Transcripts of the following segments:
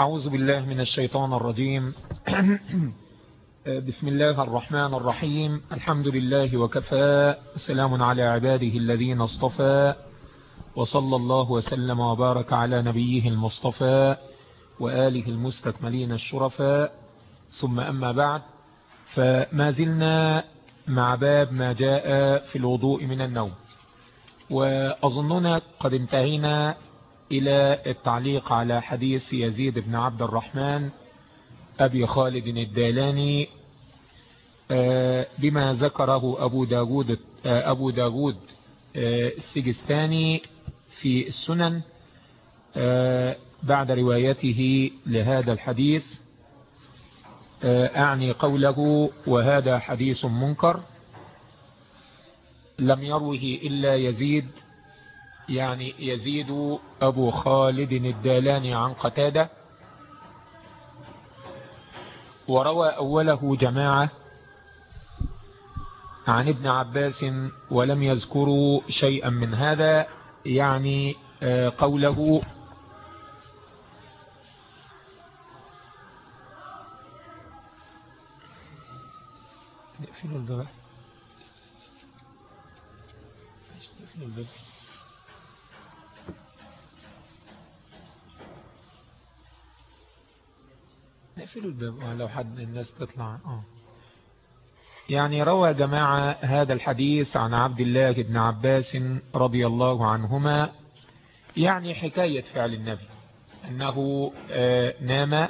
أعوذ بالله من الشيطان الرجيم. بسم الله الرحمن الرحيم. الحمد لله وكفى. سلام على عباده الذين اصطفى. وصلى الله وسلم وبارك على نبيه المصطفى وآله المستكملين الشرفاء. ثم أما بعد فما زلنا مع باب ما جاء في الوضوء من النوم. وأظننا قد انتهينا إلى التعليق على حديث يزيد بن عبد الرحمن أبي خالد الدالاني بما ذكره أبو داود, أبو داود السجستاني في السنن بعد روايته لهذا الحديث أعني قوله وهذا حديث منكر لم يروه إلا يزيد يعني يزيد أبو خالد الدالاني عن قتادة. وروى أوله جماعة عن ابن عباس ولم يذكروا شيئا من هذا يعني قوله نقفل الباب. نقفل الباب. نقفلوا الباب لو حد الناس تطلع آه. يعني روى جماعة هذا الحديث عن عبد الله بن عباس رضي الله عنهما يعني حكاية فعل النبي أنه آه نام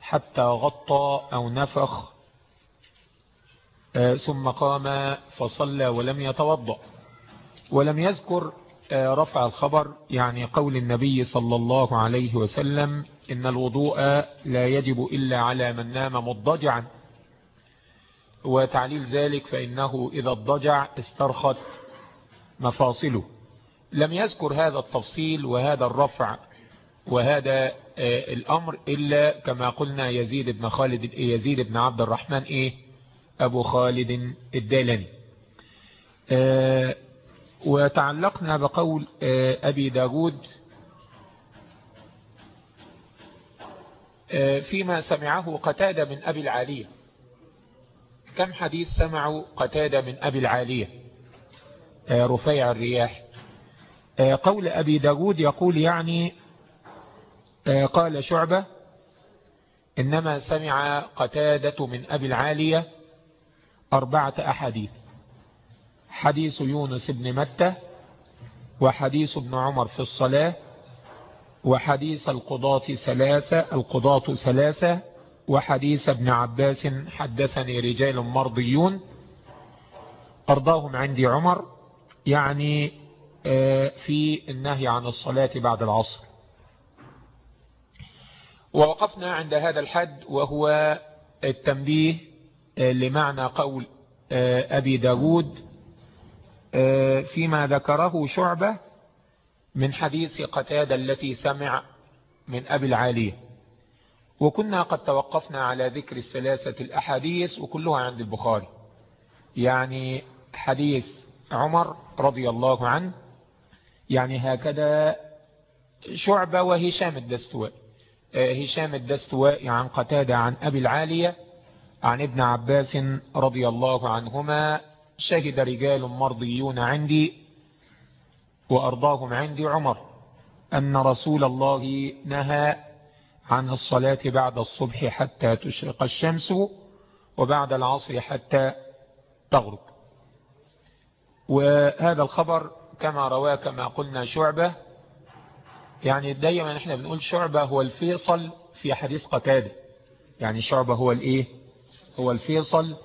حتى غطى أو نفخ آه ثم قام فصلى ولم يتوضأ ولم يذكر رفع الخبر يعني قول النبي صلى الله عليه وسلم إن الوضوء لا يجب إلا على من نام مضجعا وتعليل ذلك فإنه إذا اضجع استرخت مفاصله. لم يذكر هذا التفصيل وهذا الرفع وهذا الأمر إلا كما قلنا يزيد بن خالد يزيد بن عبد الرحمن إيه؟ أبو خالد الدالني وتعلقنا بقول أبي داود فيما سمعه قتادة من أبي العالية. كم حديث سمعوا قتادة من أبي العالية؟ رفيع الرياح. قول أبي داود يقول يعني قال شعبة إنما سمع قتادة من أبي العالية أربعة أحاديث. حديث يونس بن متى وحديث ابن عمر في الصلاة وحديث القضاة ثلاثة القضاة ثلاثة وحديث ابن عباس حدثني رجال مرضيون أرضاهم عندي عمر يعني في النهي عن الصلاة بعد العصر. ووقفنا عند هذا الحد وهو التنبيه لمعنى قول أبي داود فيما ذكره شعبة من حديث قتادة التي سمع من أبي العالية. وكنا قد توقفنا على ذكر الثلاثة الأحاديث وكلها عند البخاري. يعني حديث عمر رضي الله عنه يعني هكذا شعبة وهشام الدستوائي. هشام الدستوائي عن قتادة عن أبي العالية عن ابن عباس رضي الله عنهما شهد رجال مرضيون عندي وأرضاهم عندي عمر أن رسول الله نهى عن الصلاة بعد الصبح حتى تشرق الشمس وبعد العصر حتى تغرب. وهذا الخبر كما رواه كما قلنا شعبة يعني دايما إحنا بنقول شعبة هو الفيصل في حديث قتادة. يعني شعبة هو الإيه؟ هو الفيصل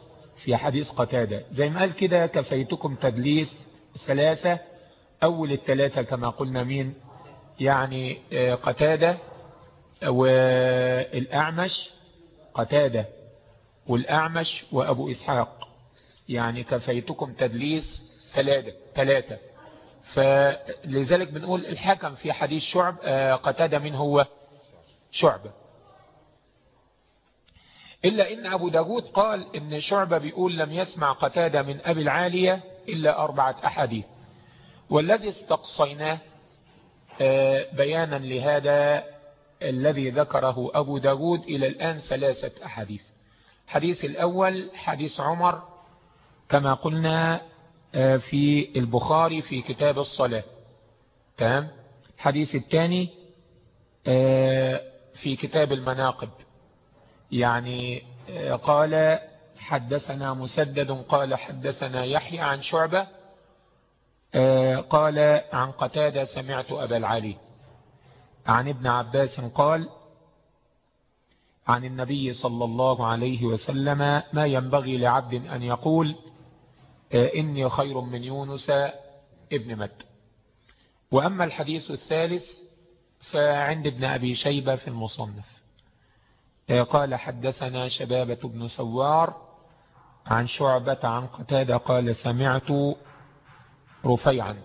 في حديث قتادة. زي ما قال كده كفيتكم تدليس ثلاثة أول الثلاثة كما قلنا مين؟ يعني قتادة والأعمش قتادة والأعمش وأبو إسحاق. يعني كفيتكم تدليس ثلاثة ثلاثة فلذلك بنقول الحكم في حديث شعب قتادة من هو؟ شعبة إلا إن أبو داود قال إن شعبة بيقول لم يسمع قتادة من أبي العالية إلا أربعة أحاديث. والذي استقصيناه بيانا لهذا الذي ذكره أبو داود إلى الآن ثلاثة أحاديث. حديث الأول حديث عمر كما قلنا آه، في البخاري في كتاب الصلاة. تمام؟ حديث الثاني آه، في كتاب المناقب. يعني آه، قال حدثنا مسدد قال حدثنا يحيى عن شعبة قال عن قتادة سمعت أبا العلي عن ابن عباس قال عن النبي صلى الله عليه وسلم ما ينبغي لعبد أن يقول إني خير من يونس ابن مت وأما الحديث الثالث فعند ابن أبي شيبة في المصنف. قال حدثنا شبابة بن سوار عن شعبة عن قتادة قال سمعت رفيعا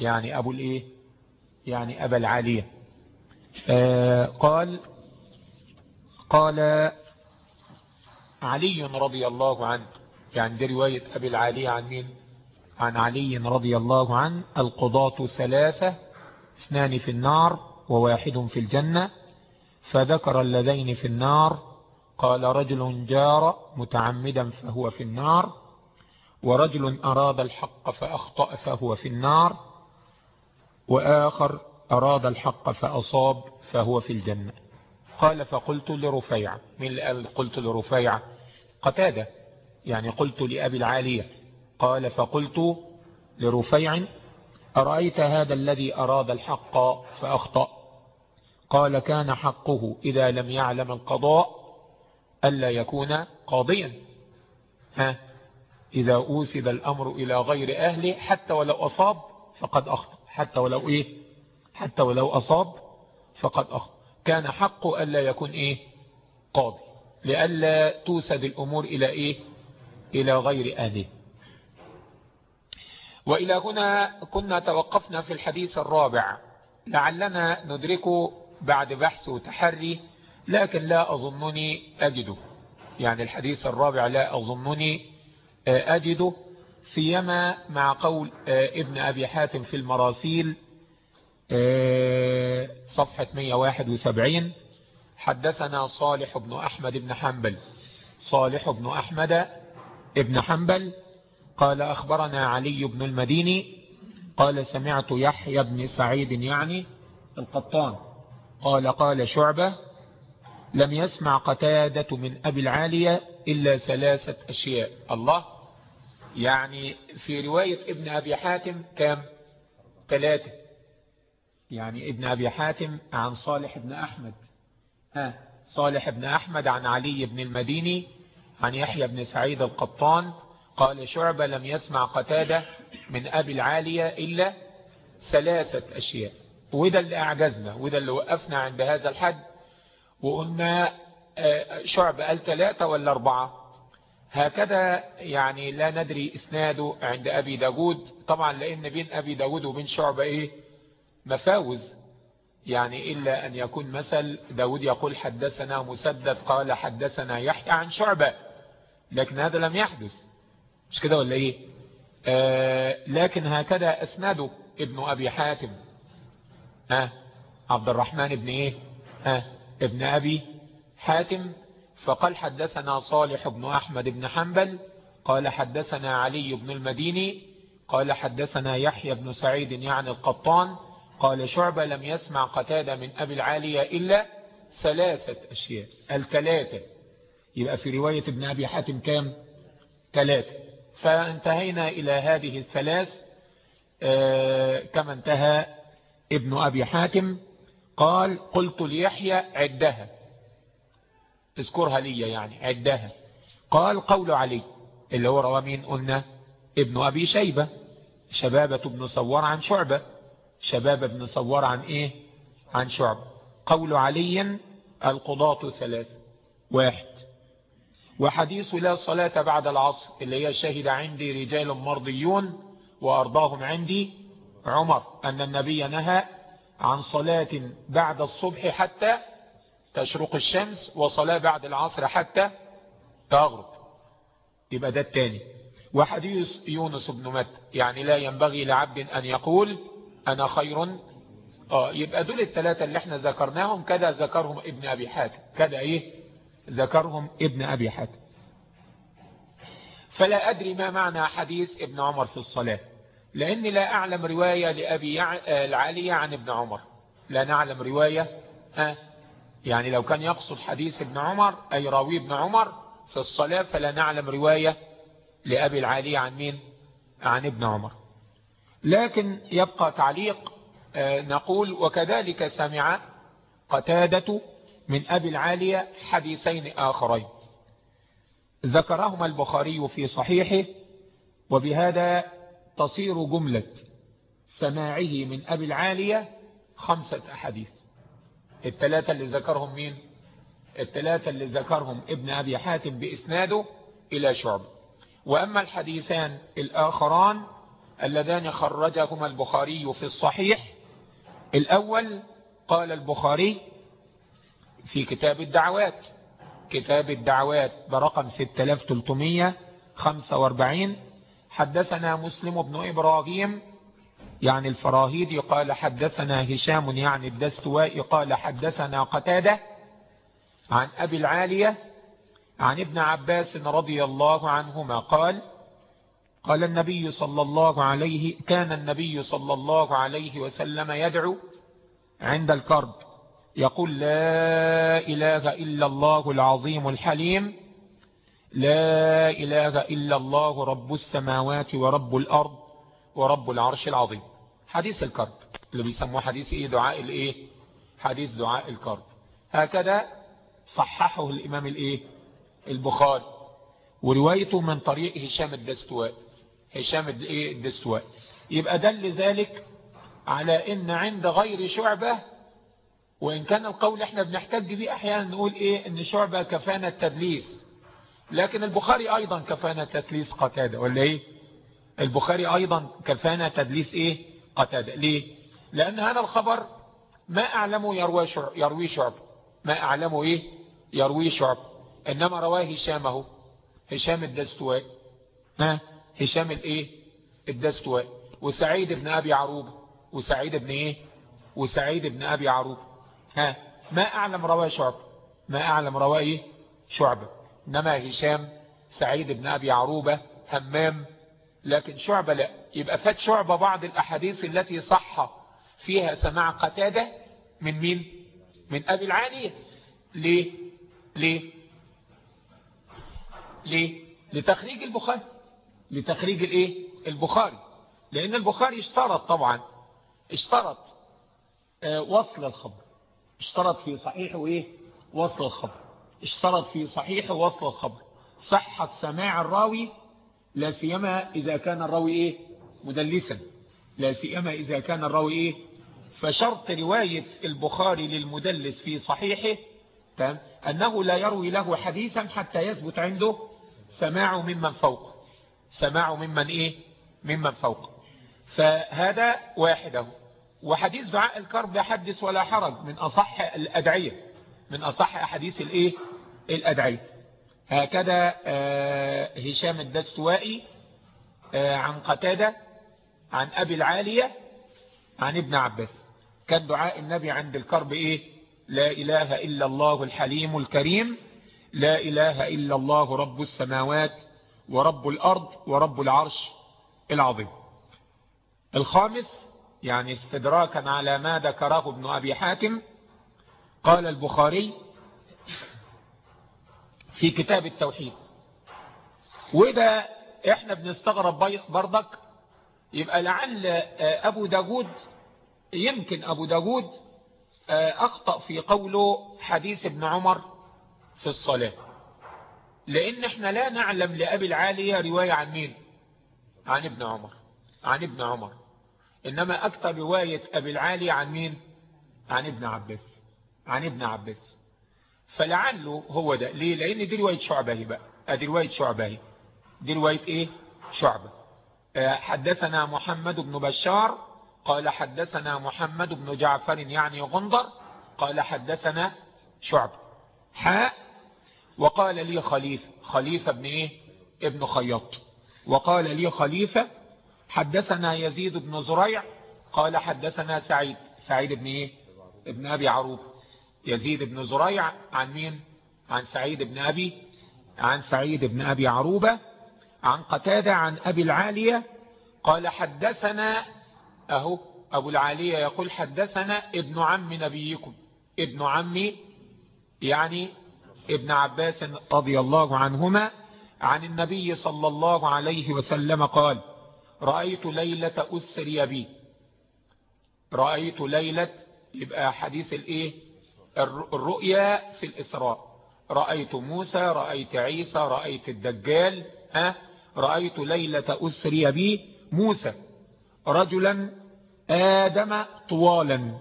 يعني أبو الإيه؟ يعني أبا العالية. قال قال علي رضي الله عنه يعني دي رواية أبي العالية عن مين؟ عن علي رضي الله عنه القضاة ثلاثة اثنان في النار وواحد في الجنة. فذكر اللذين في النار قال رجل جار متعمدا فهو في النار ورجل أراد الحق فأخطأ فهو في النار وآخر أراد الحق فأصاب فهو في الجنة. قال فقلت لرفيع من قال قلت لرفيع؟ قتادة يعني قلت لأبي العالية. قال فقلت لرفيع أرأيت هذا الذي أراد الحق فأخطأ؟ قال كان حقه إذا لم يعلم القضاء ألا يكون قاضيا. ها؟ إذا أوسد الأمر إلى غير أهله حتى ولو أصاب فقد أخطأ. حتى ولو إيه؟ حتى ولو أصاب فقد أخطأ. كان حقه ألا يكون إيه؟ قاضي. لألا توسد الأمور إلى إيه؟ إلى غير أهله. وإلى هنا كنا توقفنا في الحديث الرابع. لعلنا ندركه بعد بحث وتحري لكن لا أظنني أجده. يعني الحديث الرابع لا أظنني أجده سيما مع قول ابن أبي حاتم في المراسيل صفحة 171 حدثنا صالح بن أحمد بن حنبل. صالح بن أحمد ابن حنبل قال أخبرنا علي بن المديني قال سمعت يحيى بن سعيد يعني القطان. قال قال شعبة لم يسمع قتادة من أبي العالية إلا ثلاثة أشياء الله يعني في رواية ابن أبي حاتم كام ثلاثة. يعني ابن أبي حاتم عن صالح بن أحمد. ها صالح بن أحمد عن علي بن المديني عن يحيى بن سعيد القطان. قال شعبة لم يسمع قتادة من أبي العالية إلا ثلاثة أشياء. وده اللي أعجزنا وده اللي وقفنا عند هذا الحد. وقلنا شعبة قال ثلاثة ولا أربعة؟ هكذا يعني لا ندري إسناده عند أبي داود. طبعا لأن بين أبي داود وبين شعبة إيه؟ مفاوز. يعني إلا أن يكون مثل داود يقول حدثنا مسدد قال حدثنا يحيى عن شعبة لكن هذا لم يحدث. مش كده ولا إيه؟ آه لكن هكذا أسنده ابن أبي حاتم. آه عبد الرحمن ابن إيه؟ آه ابن أبي حاتم. فقال حدثنا صالح بن أحمد بن حنبل قال حدثنا علي بن المديني قال حدثنا يحيى بن سعيد يعني القطان قال شعبة لم يسمع قتادة من أبي العالية إلا ثلاثة أشياء. الثلاثة. يبقى في رواية ابن أبي حاتم كام؟ ثلاثة. فانتهينا إلى هذه الثلاث آه كما انتهى ابن أبي حاتم قال قلت ليحيى عدها. اذكرها لي يعني عدها. قال قول علي اللي هو روى مين؟ قلنا ابن أبي شيبة. شبابة بن صور عن شعبة. شباب بن صور عن إيه؟ عن شعب قول علي القضاة ثلاثة واحد. وحديث لا صلاة بعد العصر اللي هي شهد عندي رجال مرضيون وأرضاهم عندي عمر أن النبي نهى عن صلاة بعد الصبح حتى تشرق الشمس وصلاة بعد العصر حتى تغرب. يبقى ده الثاني وحديث يونس بن مت يعني لا ينبغي لعبد أن يقول أنا خير. آه يبقى دول الثلاثة اللي إحنا ذكرناهم كذا ذكرهم ابن أبي حاتم كذا إيه؟ ذكرهم ابن أبي حاتم. فلا أدري ما معنى حديث ابن عمر في الصلاة لأني لا أعلم رواية لأبي العالية عن ابن عمر. لا نعلم رواية ها يعني لو كان يقصد حديث ابن عمر أي راوي ابن عمر في الصلاة فلا نعلم رواية لأبي العالية عن مين؟ عن ابن عمر. لكن يبقى تعليق نقول وكذلك سمع قتادة من أبي العالية حديثين آخرين. ذكرهما البخاري في صحيحه وبهذا تصير جملة سماعه من أبي العالية خمسة أحاديث. الثلاثة اللي ذكرهم مين؟ الثلاثة اللي ذكرهم ابن أبي حاتم بإسناده إلى شعب. وأما الحديثان الآخران اللذان خرجهما البخاري في الصحيح. الأول قال البخاري في كتاب الدعوات كتاب الدعوات برقم 6345 حدثنا مسلم بن إبراهيم يعني الفراهيدي قال حدثنا هشام يعني الدستوائي قال حدثنا قتادة عن أبي العالية عن ابن عباس رضي الله عنهما قال قال النبي صلى الله عليه كان النبي صلى الله عليه وسلم يدعو عند الكرب يقول لا إله إلا الله العظيم الحليم لا إله إلا الله رب السماوات ورب الأرض ورب العرش العظيم. حديث الكرب. اللي بيسموه حديث إيه؟ دعاء الإيه؟ حديث دعاء الكرب. هكذا صححه الإمام الإيه؟ البخاري. وروايته من طريق هشام الدستواء هشام الدستواء يبقى دل ذلك على إن عند غير شعبة وإن كان القول إحنا بنحتاج به أحيانا نقول إيه؟ إن شعبة كفانا التدليس. لكن البخاري أيضا كفانا تدليس قتادة. ولا إيه؟ البخاري أيضا كفانا تدليس إيه؟ قتادة. ليه؟ لأن هذا الخبر ما أعلمه يروي شعب, يروي شعب. ما أعلمه إيه؟ يروي شعب. إنما رواه هشامه. هشام الدستوائي. ها؟ هشام الإيه؟ الدستوائي. وسعيد بن أبي عروبه وسعيد بن إيه؟ وسعيد بن أبي عروبه ها؟ ما أعلم رواه شعب. ما أعلم رواه إيه؟ شعبه إنما هشام سعيد بن أبي عروبة همام لكن شعبة لا. يبقى فات شعبة بعض الأحاديث التي صح فيها سماع قتادة من مين؟ من أبي العالية. ليه؟ ليه؟ ليه؟ لتخريج البخاري. لتخريج الإيه؟ البخاري. لأن البخاري اشترط طبعا اشترط آه وصل الخبر. اشترط في صحيحه إيه وصل الخبر. اشترط في صحيحه وصل الخبر. صحة سماع الراوي لا سيما إذا كان الراوي إيه؟ مدلسا. لا سيما إذا كان الراوي إيه؟ فشرط رواية البخاري للمدلس في صحيحه تمام؟ أنه لا يروي له حديثا حتى يثبت عنده سماعه ممن فوق. سماعه ممن إيه؟ ممن فوق. فهذا واحدة. وحديث دعاء الكرب يحدث ولا حرج من أصح الأدعية من أصح أحاديث الإيه؟ الأدعية. هكذا هشام الدستوائي عن قتادة عن أبي العالية عن ابن عباس. كان دعاء النبي عند الكرب إيه؟ لا إله إلا الله الحليم الكريم لا إله إلا الله رب السماوات ورب الأرض ورب العرش العظيم. الخامس يعني استدراكا على ما ذكره ابن أبي حاتم قال البخاري في كتاب التوحيد. وده إحنا بنستغرب برضك يبقى لعل أبو داود يمكن أبو داود أخطأ في قوله حديث ابن عمر في الصلاة. لأن إحنا لا نعلم لأبي العالية رواية عن مين؟ عن ابن عمر. عن ابن عمر. إنما أكثر رواية أبي العالية عن مين؟ عن ابن عباس. عن ابن عباس. فلعله هو ده. ليه؟ لأن دي رواية شعبة بقى. ادي رواية شعبة دي رواية إيه؟ شعبة. حدثنا محمد بن بشار قال حدثنا محمد بن جعفر يعني غندر قال حدثنا شعب. حاء وقال لي خليفة. خليفة ابن إيه؟ ابن خياط. وقال لي خليفة حدثنا يزيد بن زريع قال حدثنا سعيد. سعيد بن إيه؟ ابن أبي عروبة. يزيد بن زريع عن مين؟ عن سعيد بن أبي عن سعيد بن أبي عروبة عن قتادة عن أبي العالية قال حدثنا أهو أبو العالية يقول حدثنا ابن عم نبيكم ابن عمي يعني ابن عباس رضي الله عنهما عن النبي صلى الله عليه وسلم قال رأيت ليلة أسري بي رأيت ليلة يبقى حديث الإيه؟ الرؤيا في الإسراء. رأيت موسى رأيت عيسى رأيت الدجال ها؟ رأيت ليلة أسري بي موسى. رجلا آدم طوالا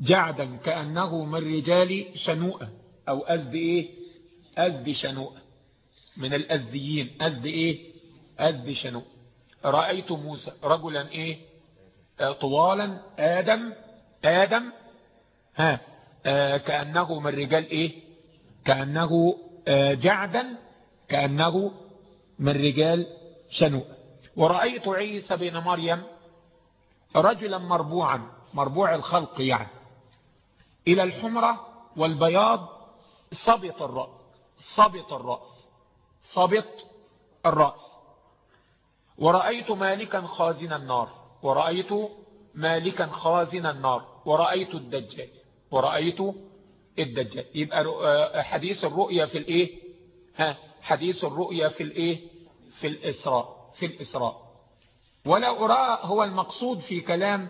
جعدا كأنه من رجال شنوءة أو أزد إيه؟ أزد شنوءة. من الأزديين أزد إيه؟ أزد شنوءة رأيت موسى رجلا إيه؟ طوالا. آدم آدم ها؟ كأنه من رجال إيه؟ كأنه آه جعدا كأنه من رجال شنوء ورأيت عيسى بن مريم رجلا مربوعا مربوع الخلق يعني. إلى الحمرة والبياض صبط الرأس صبط الرأس صبط الرأس. ورأيت مالكا خازن النار ورأيت مالكا خازن النار ورأيت الدجال. ورأيت الدجال. يبقى حديث الرؤيا في الإيه؟ ها حديث الرؤيا في الإيه؟ في الإسراء في الإسراء. ولا أرى هو المقصود في كلام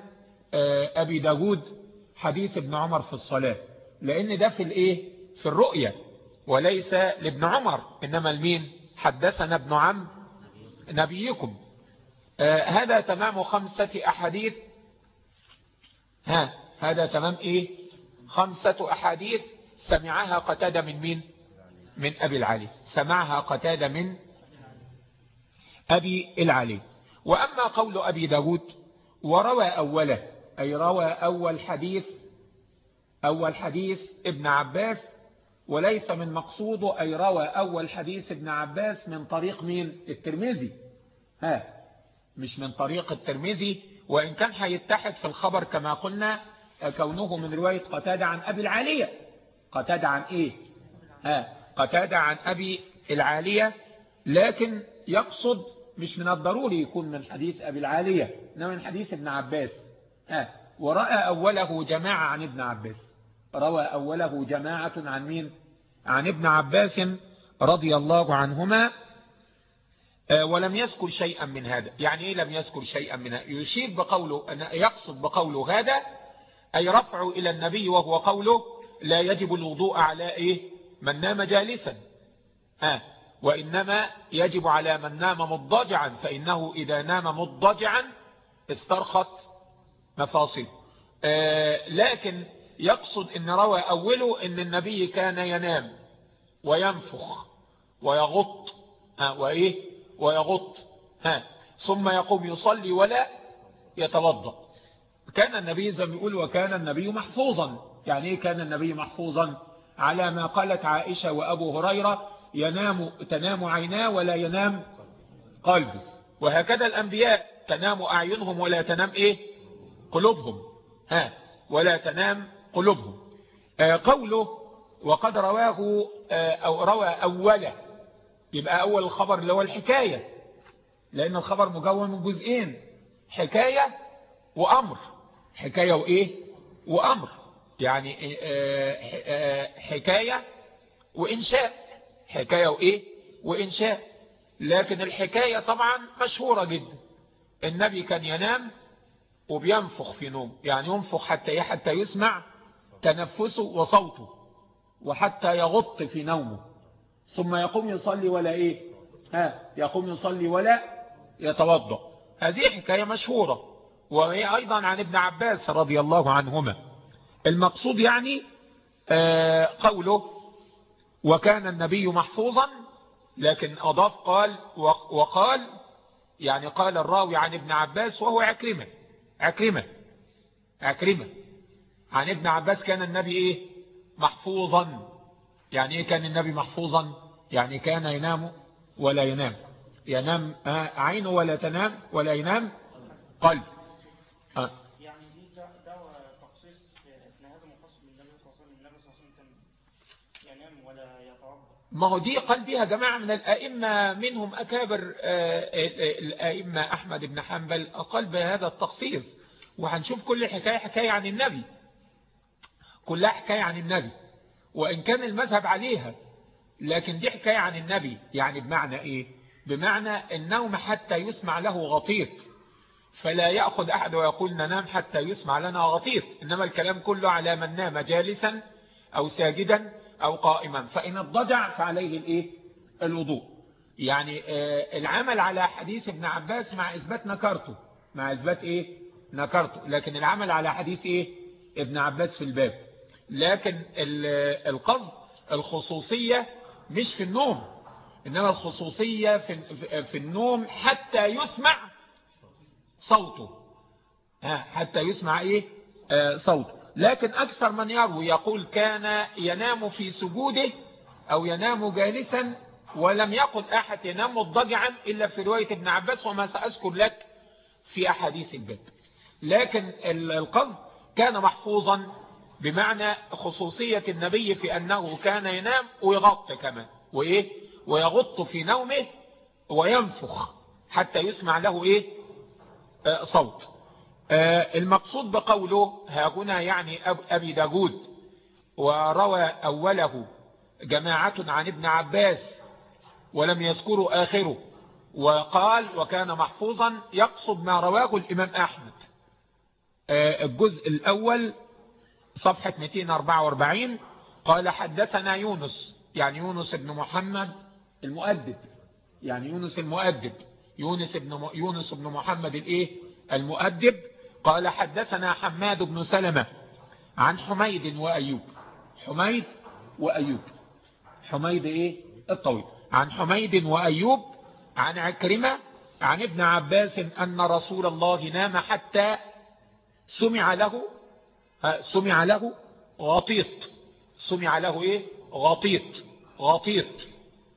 أبي داود حديث ابن عمر في الصلاة لأن ده في الإيه؟ في الرؤيا وليس لابن عمر إنما المين حدثنا ابن عم نبيكم. آه هذا تمام خمسة أحاديث. ها هذا تمام إيه؟ خمسة أحاديث سمعها قتادة من مين؟ من أبي العلي سمعها قتادة من أبي العلي وأما قول أبي داود وروى أوله أي روى أول حديث أول حديث ابن عباس وليس من مقصوده أي روى أول حديث ابن عباس من طريق مين؟ الترمذي. ها مش من طريق الترمذي. وإن كان هيتحد في الخبر كما قلنا كونه من رواية قتادة عن أبي العالية. قتادة عن إيه؟ ها قتادة عن أبي العالية. لكن يقصد مش من الضروري يكون من حديث أبي العالية إنما من حديث ابن عباس. ها ورأى أوله جماعة عن ابن عباس. روى أوله جماعة عن مين؟ عن ابن عباس رضي الله عنهما. ولم يذكر شيئا من هذا. يعني إيه لم يذكر شيئا من هذا؟ يشير بقوله أن يقصد بقوله هذا أي رفعه إلى النبي وهو قوله لا يجب الوضوء على إيه؟ من نام جالسا. آه وإنما يجب على من نام مضجعا فإنه إذا نام مضجعا استرخت مفاصل. آه لكن يقصد إن روى أوله إن النبي كان ينام وينفخ ويغط ها وإيه؟ ويغط ها. ثم يقوم يصلي ولا يتوضأ. كان النبي زي ما يقول وكان النبي محفوظا. يعني إيه كان النبي محفوظا؟ على ما قالت عائشة وأبو هريرة ينام تنام عيناه ولا ينام قلبه. وهكذا الأنبياء تنام أعينهم ولا تنام إيه؟ قلوبهم. ها ولا تنام قلوبهم. آه قوله وقد رواه آه أو روى أوله. يبقى أول الخبر اللي هو الحكاية. لأن الخبر مكون من جزئين حكاية وأمر. حكاية وإيه؟ وأمر. يعني آه حكاية وإنشاء. حكاية وإيه؟ وإنشاء. لكن الحكاية طبعا مشهورة جدا. النبي كان ينام وبينفخ في نوم يعني ينفخ حتى حتى يسمع تنفسه وصوته وحتى يغط في نومه. ثم يقوم يصلي ولا إيه؟ ها يقوم يصلي ولا يتوضأ. هذه حكاية مشهورة. وهي أيضا عن ابن عباس رضي الله عنهما. المقصود يعني آه قوله وكان النبي محفوظا لكن أضاف قال وقال يعني قال الراوي عن ابن عباس وهو عكرمة عكرمة عكرمة. عن ابن عباس كان النبي إيه؟ محفوظا. يعني إيه كان النبي محفوظا؟ يعني كان ينام ولا ينام. ينام عينه ولا تنام ولا ينام؟ قلب. يعني دي ده ما هو دي قال بها جماعة من الأئمة منهم أكابر الأئمة أحمد بن حنبل. قال بهذا التخصيص وهنشوف كل حكاية حكاية عن النبي. كلها حكاية عن النبي. وإن كان المذهب عليها لكن دي حكاية عن النبي. يعني بمعنى إيه؟ بمعنى النوم حتى يسمع له غطيط فلا يأخذ أحد ويقول ننام حتى يسمع لنا غطيط إنما الكلام كله على من نام جالسا أو ساجدا أو قائما. فإن الضجع فعليه الإيه؟ الوضوء. يعني العمل على حديث ابن عباس مع إثبات نكرته. مع إثبات إيه؟ نكرته. لكن العمل على حديث إيه؟ ابن عباس في الباب. لكن القصد الخصوصية مش في النوم. إنما الخصوصية في, في النوم حتى يسمع صوته. حتى يسمع إيه؟ صوته. لكن أكثر من يروي يقول كان ينام في سجوده أو ينام جالسا ولم يقل أحد ينام مضجعا إلا في رواية ابن عباس وما سأذكر لك في أحاديث الباب لكن القصد كان محفوظا بمعنى خصوصية النبي في أنه كان ينام ويغط كمان. وإيه؟ ويغط في نومه وينفخ حتى يسمع له إيه؟ آه صوت. آه المقصود بقوله ها هنا يعني أبي داود وروى أوله جماعة عن ابن عباس ولم يذكروا آخره وقال وكان محفوظا يقصد ما رواه الإمام أحمد. آه الجزء الأول صفحة 244 قال حدثنا يونس. يعني يونس بن محمد المؤدب. يعني يونس المؤدب. يونس بن يونس بن محمد الايه؟ المؤدب. قال حدثنا حماد بن سلمة عن حميد وأيوب. حميد وأيوب. حميد إيه؟ الطويل. عن حميد وأيوب عن عكرمة عن ابن عباس أن رسول الله نام حتى سمع له سمع له غطيط. سمع له إيه؟ غطيط. غطيط.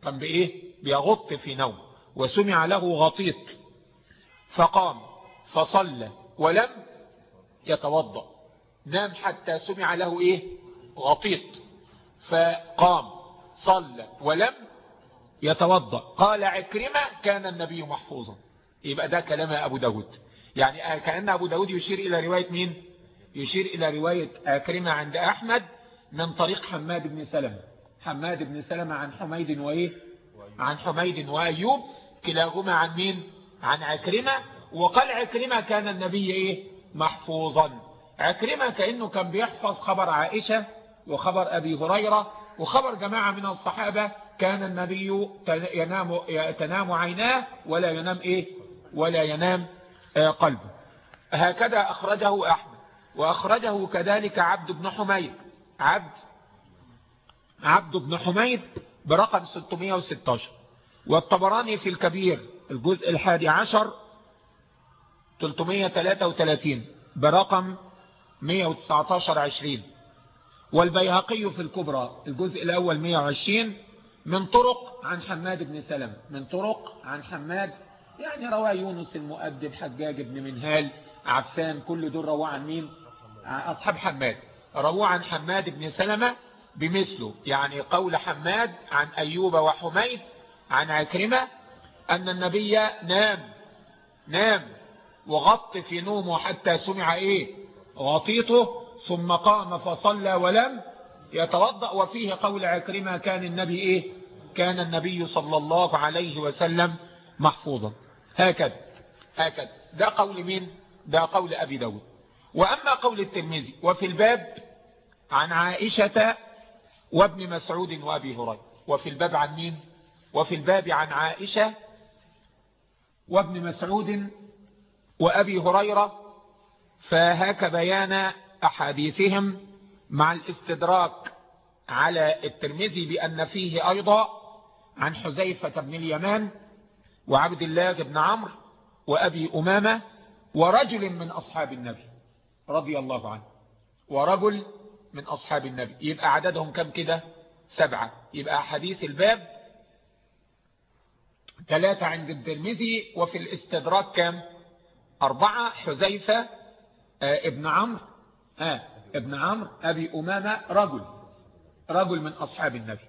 كان بإيه؟ بيغط في نوم وسمع له غطيط فقام فصلى ولم يتوضأ. نام حتى سمع له إيه؟ غطيط فقام صلى ولم يتوضأ. قال عكرمة كان النبي محفوظا. يبقى ده كلام أبو داود. يعني كأن أبو داود يشير إلى رواية مين؟ يشير إلى رواية أكرمة عند أحمد من طريق حماد بن سلمة. حماد بن سلمة عن حميد وإيه عن حميد وأيوب. كلاهما عن مين؟ عن عكرمة. وقال عكرمة كان النبي إيه؟ محفوظا. عكرمة كأنه كان بيحفظ خبر عائشة وخبر أبي هريرة وخبر جماعة من الصحابة. كان النبي ينام تنام عيناه ولا ينام إيه؟ ولا ينام قلبه. هكذا أخرجه أحمد. وأخرجه كذلك عبد بن حميد. عبد عبد بن حميد برقم 616 والطبراني في الكبير الجزء الحادي عشر 333 برقم 119 20 والبيهقي في الكبرى الجزء الأول 120 من طرق عن حماد بن سلم من طرق عن حماد يعني رواه يونس المؤدب حجاج بن منهال عفان كل دول رواه عن مين؟ أصحاب حماد. رواه عن حماد بن سلمة بمثله يعني قول حماد عن أيوب وحميد عن عكرمة أن النبي نام نام وغط في نومه حتى سمع إيه؟ غطيته ثم قام فصلى ولم يتوضأ. وفيه قول عكرمة كان النبي إيه؟ كان النبي صلى الله عليه وسلم محفوظا. هكذا هكذا. ده قول مين؟ ده قول أبي داود. وأما قول الترمذي وفي الباب عن عائشة وابن مسعود وأبي هريرة. وفي الباب عن مين؟ وفي الباب عن عائشة وابن مسعود وأبي هريرة فهاك بيان أحاديثهم مع الاستدراك على الترمذي بأن فيه أيضا عن حزيفة بن اليمان وعبد الله بن عمرو وأبي أمامة ورجل من أصحاب النبي رضي الله عنه. ورجل من أصحاب النبي. يبقى عددهم كم كده؟ سبعة. يبقى حديث الباب ثلاثة عند الترمذي وفي الاستدراك كم أربعة حزيفة ابن عمرو ها ابن عمرو أبي أمامة رجل رجل من أصحاب النبي.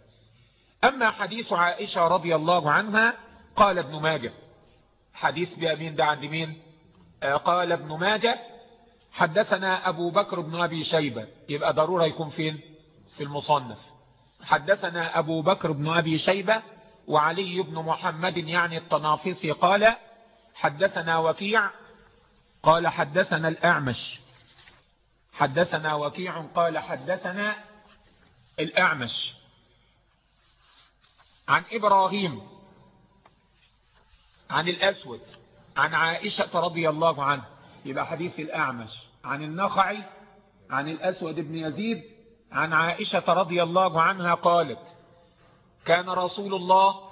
أما حديث عائشة رضي الله عنها قال ابن ماجه. حديث بأمين ده عند مين؟ آه، قال ابن ماجه حدثنا أبو بكر بن أبي شيبة. يبقى ضرورة يكون فين؟ في المصنف. حدثنا أبو بكر بن أبي شيبة وعلي بن محمد يعني الطنافسي قال حدثنا وكيع قال حدثنا الأعمش. حدثنا وكيع قال حدثنا الأعمش. عن إبراهيم عن الأسود عن عائشة رضي الله عنه. يبقى حديث الأعمش. عن النخعي عن الأسود بن يزيد عن عائشة رضي الله عنها قالت كان رسول الله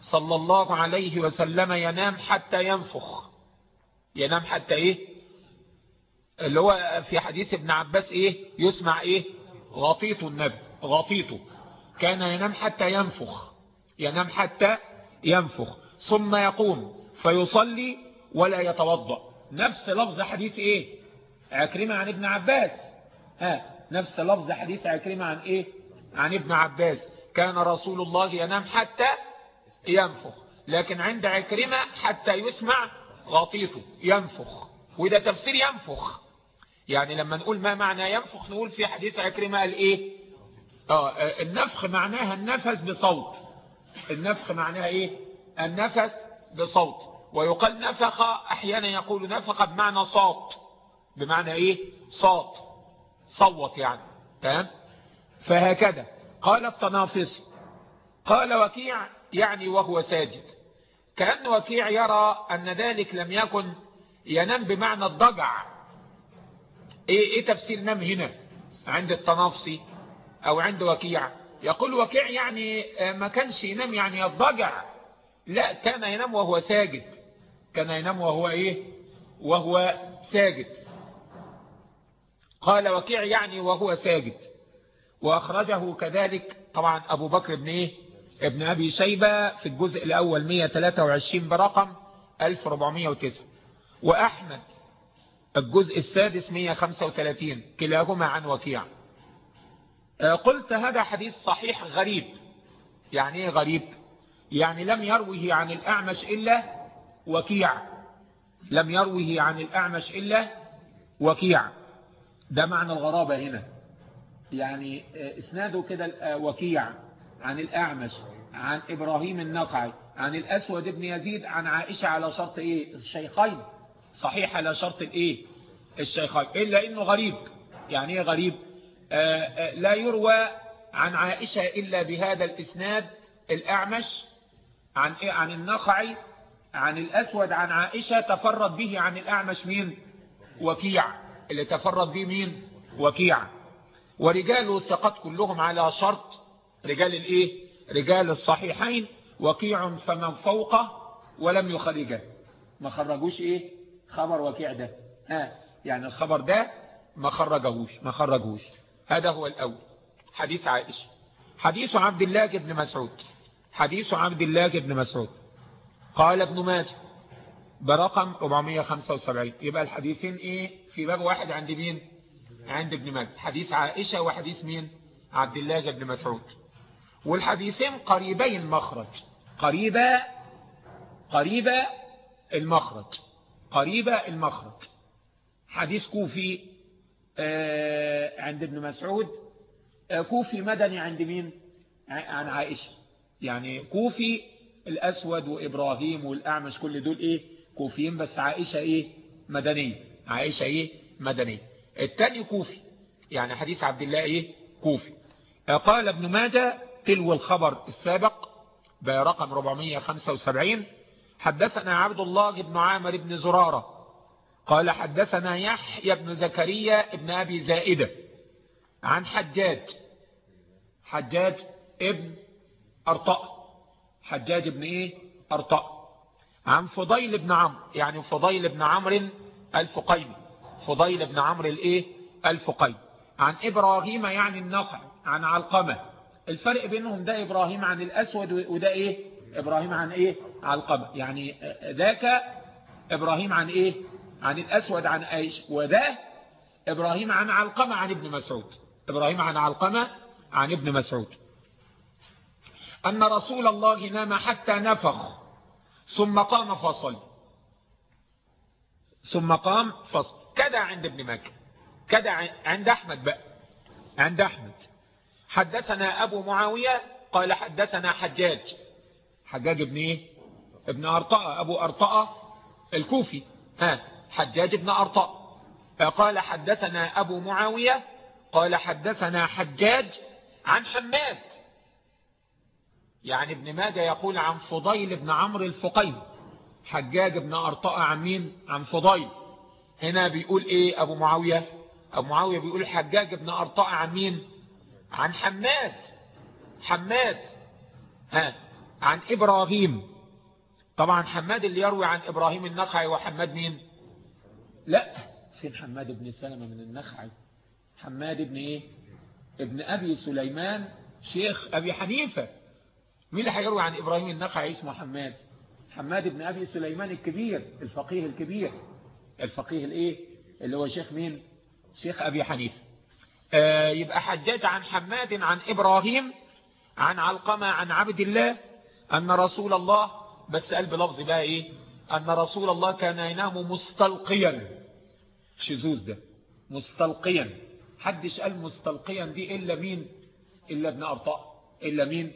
صلى الله عليه وسلم ينام حتى ينفخ. ينام حتى إيه؟ اللي هو في حديث ابن عباس إيه؟ يسمع إيه؟ غطيط النبي غطيطه كان ينام حتى ينفخ. ينام حتى ينفخ. ثم يقوم فيصلي ولا يتوضأ. نفس لفظ حديث إيه؟ عكرمة عن ابن عباس. ها نفس لفظ حديث عكرمة عن إيه؟ عن ابن عباس. كان رسول الله ينام حتى ينفخ. لكن عند عكرمة حتى يسمع غطيطه ينفخ. وده تفسير ينفخ. يعني لما نقول ما معنى ينفخ نقول في حديث عكرمة قال إيه؟ آه النفخ معناها النفس بصوت. النفخ معناها إيه؟ النفس بصوت. ويقال نفخ أحيانا يقول نفخ بمعنى صوت. بمعنى إيه؟ صوت. صوت يعني. تمام؟ فهكذا. قال التنافسي قال وكيع يعني وهو ساجد. كأن وكيع يرى أن ذلك لم يكن ينام بمعنى الضجع. إيه, إيه تفسير نام هنا؟ عند التنافسي أو عند وكيع. يقول وكيع يعني ما كانش ينام يعني الضجع. لا كان ينام وهو ساجد. كان ينام وهو إيه؟ وهو ساجد. قال وكيع يعني وهو ساجد. وأخرجه كذلك طبعا أبو بكر بن إيه؟ ابن أبي شيبة في الجزء الأول 123 برقم 1409 وأحمد الجزء السادس 135 كلاهما عن وكيع. قلت هذا حديث صحيح غريب. يعني إيه غريب؟ يعني لم يروه عن الأعمش إلا وكيع. لم يروه عن الأعمش إلا وكيع. ده معنى الغرابة هنا. يعني إسناده كده وكيع عن الأعمش عن إبراهيم النقعي عن الأسود بن يزيد عن عائشة على شرط إيه؟ الشيخين. صحيح على شرط الإيه؟ الشيخين. إلا إنه غريب. يعني إيه غريب؟ آآ آآ لا يروى عن عائشة إلا بهذا الإسناد الأعمش عن إيه؟ عن النخعي عن الأسود عن عائشة تفرد به عن الأعمش مين؟ وكيع اللي تفرد به مين؟ وكيع ورجاله ثقات كلهم على شرط. رجال الإيه؟ رجال الصحيحين وكيع فمن فوقه ولم يخرجه. ما خرجوش إيه؟ خبر وكيع ده. ها يعني الخبر ده ما خرجوش ما خرجوش هذا هو الأول. حديث عائشة. حديث عبد الله بن مسعود. حديث عبد الله بن مسعود. قال ابن ماجه برقم 475 يبقى الحديثين إيه؟ في باب واحد عند مين؟ عند ابن ماجه. حديث عائشة وحديث مين؟ عبد الله بن مسعود. والحديثين قريبي المخرج. قريبة قريبة المخرج. قريبة المخرج. حديث كوفي عند ابن مسعود. كوفي مدني عند مين؟ عن عائشة. يعني كوفي الأسود وإبراهيم والأعمش كل دول إيه؟ كوفيين بس عائشة إيه؟ مدنية. عائشة إيه؟ مدنية. التاني كوفي. يعني حديث عبد الله إيه؟ كوفي. قال ابن ماجه تلو الخبر السابق برقم 475 حدثنا عبد الله بن عامر بن زرارة. قال حدثنا يحيى بن زكريا ابن أبي زائدة عن حجاج. حجاج ابن أرطأ حجاج ابن إيه؟ أرطأ عن فضيل بن عمرو. يعني فضيل بن عمرو الفقيمي. فضيل بن عمرو الايه؟ الفقيمي عن إبراهيم يعني النخع عن علقمة. الفرق بينهم ده إبراهيم عن الأسود وده إيه؟ إبراهيم عن إيه؟ علقمة. يعني ذاك إبراهيم عن إيه؟ عن الأسود عن أيش وده إبراهيم عن علقمة عن ابن مسعود. إبراهيم عن علقمة عن ابن مسعود. أن رسول الله نام حتى نفخ ثم قام فصل ثم قام فصل كذا عند ابن مكة كذا عند أحمد بقى عند أحمد. حدثنا أبو معاوية قال حدثنا حجاج. حجاج ابن إيه؟ ابن أرطاء أبو أرطاء الكوفي. ها حجاج ابن أرطاء. قال حدثنا أبو معاوية قال حدثنا حجاج عن حماد. يعني ابن ماجه يقول عن فضيل بن عمرو الفقيم حجاج بن أرطاء عن مين؟ عن فضيل. هنا بيقول إيه؟ أبو معاوية. أبو معاوية بيقول حجاج بن أرطاء عن مين؟ عن حماد. حماد. ها عن إبراهيم. طبعا حماد اللي يروي عن إبراهيم النخعي وحماد مين؟ لا فين حماد بن سلمة من النخعي؟ حماد بن إيه؟ ابن أبي سليمان شيخ أبي حنيفة. مين اللي هيروي عن إبراهيم النخعي؟ اسمه حماد. حماد بن أبي سليمان الكبير الفقيه الكبير. الفقيه الإيه؟ اللي هو شيخ مين؟ شيخ أبي حنيفة. آه يبقى حجاج عن حماد عن إبراهيم عن علقمة عن عبد الله أن رسول الله بس قال بلفظ بقى إيه؟ أن رسول الله كان ينام مستلقيا. شذوذ ده؟ مستلقيا. حدش قال مستلقيا دي إلا مين؟ إلا ابن أرطاء. إلا مين؟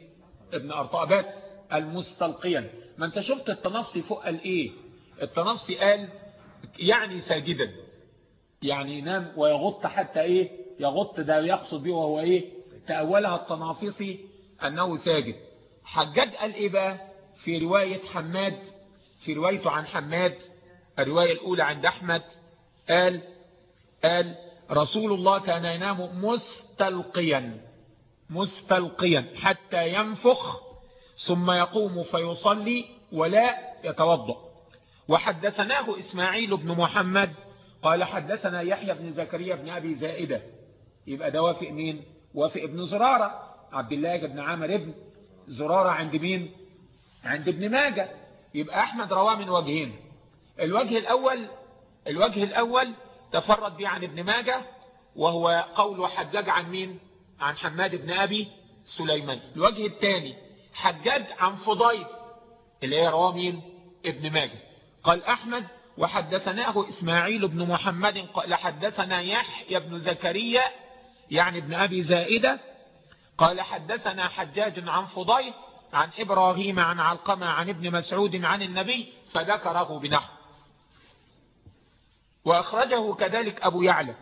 ابن أرطاء. بس المستلقيا ما أنت شفت التنصي فوق قال إيه؟ التنصي قال يعني ساجدا. يعني ينام ويغط حتى إيه؟ يغط ده يقصد به وهو إيه؟ تأولها التنافسي أنه ساجد. حجاج قال إيه بقى؟ في رواية حماد في روايته عن حماد الرواية الأولى عند أحمد قال قال رسول الله كان ينام مستلقيا مستلقيا حتى ينفخ ثم يقوم فيصلي ولا يتوضأ. وحدثناه إسماعيل بن محمد قال حدثنا يحيى بن زكريا بن أبي زائدة يبقى ده وافق مين؟ وافق ابن زرارة عبد الله بن عامر ابن زرارة عند مين؟ عند ابن ماجة يبقى أحمد رواه من وجهين. الوجه الأول الوجه الأول تفرد به عن ابن ماجة وهو قول حجاج عن مين؟ عن حماد بن أبي سليمان. الوجه الثاني حجاج عن فضيل اللي هي رواه مين؟ ابن ماجه. قال أحمد وحدثناه إسماعيل بن محمد قال حدثنا يحيى بن زكريا يعني ابن أبي زائدة قال حدثنا حجاج عن فضيل عن إبراهيم عن علقمة عن ابن مسعود عن النبي فذكره بنحو. وأخرجه كذلك أبو يعلى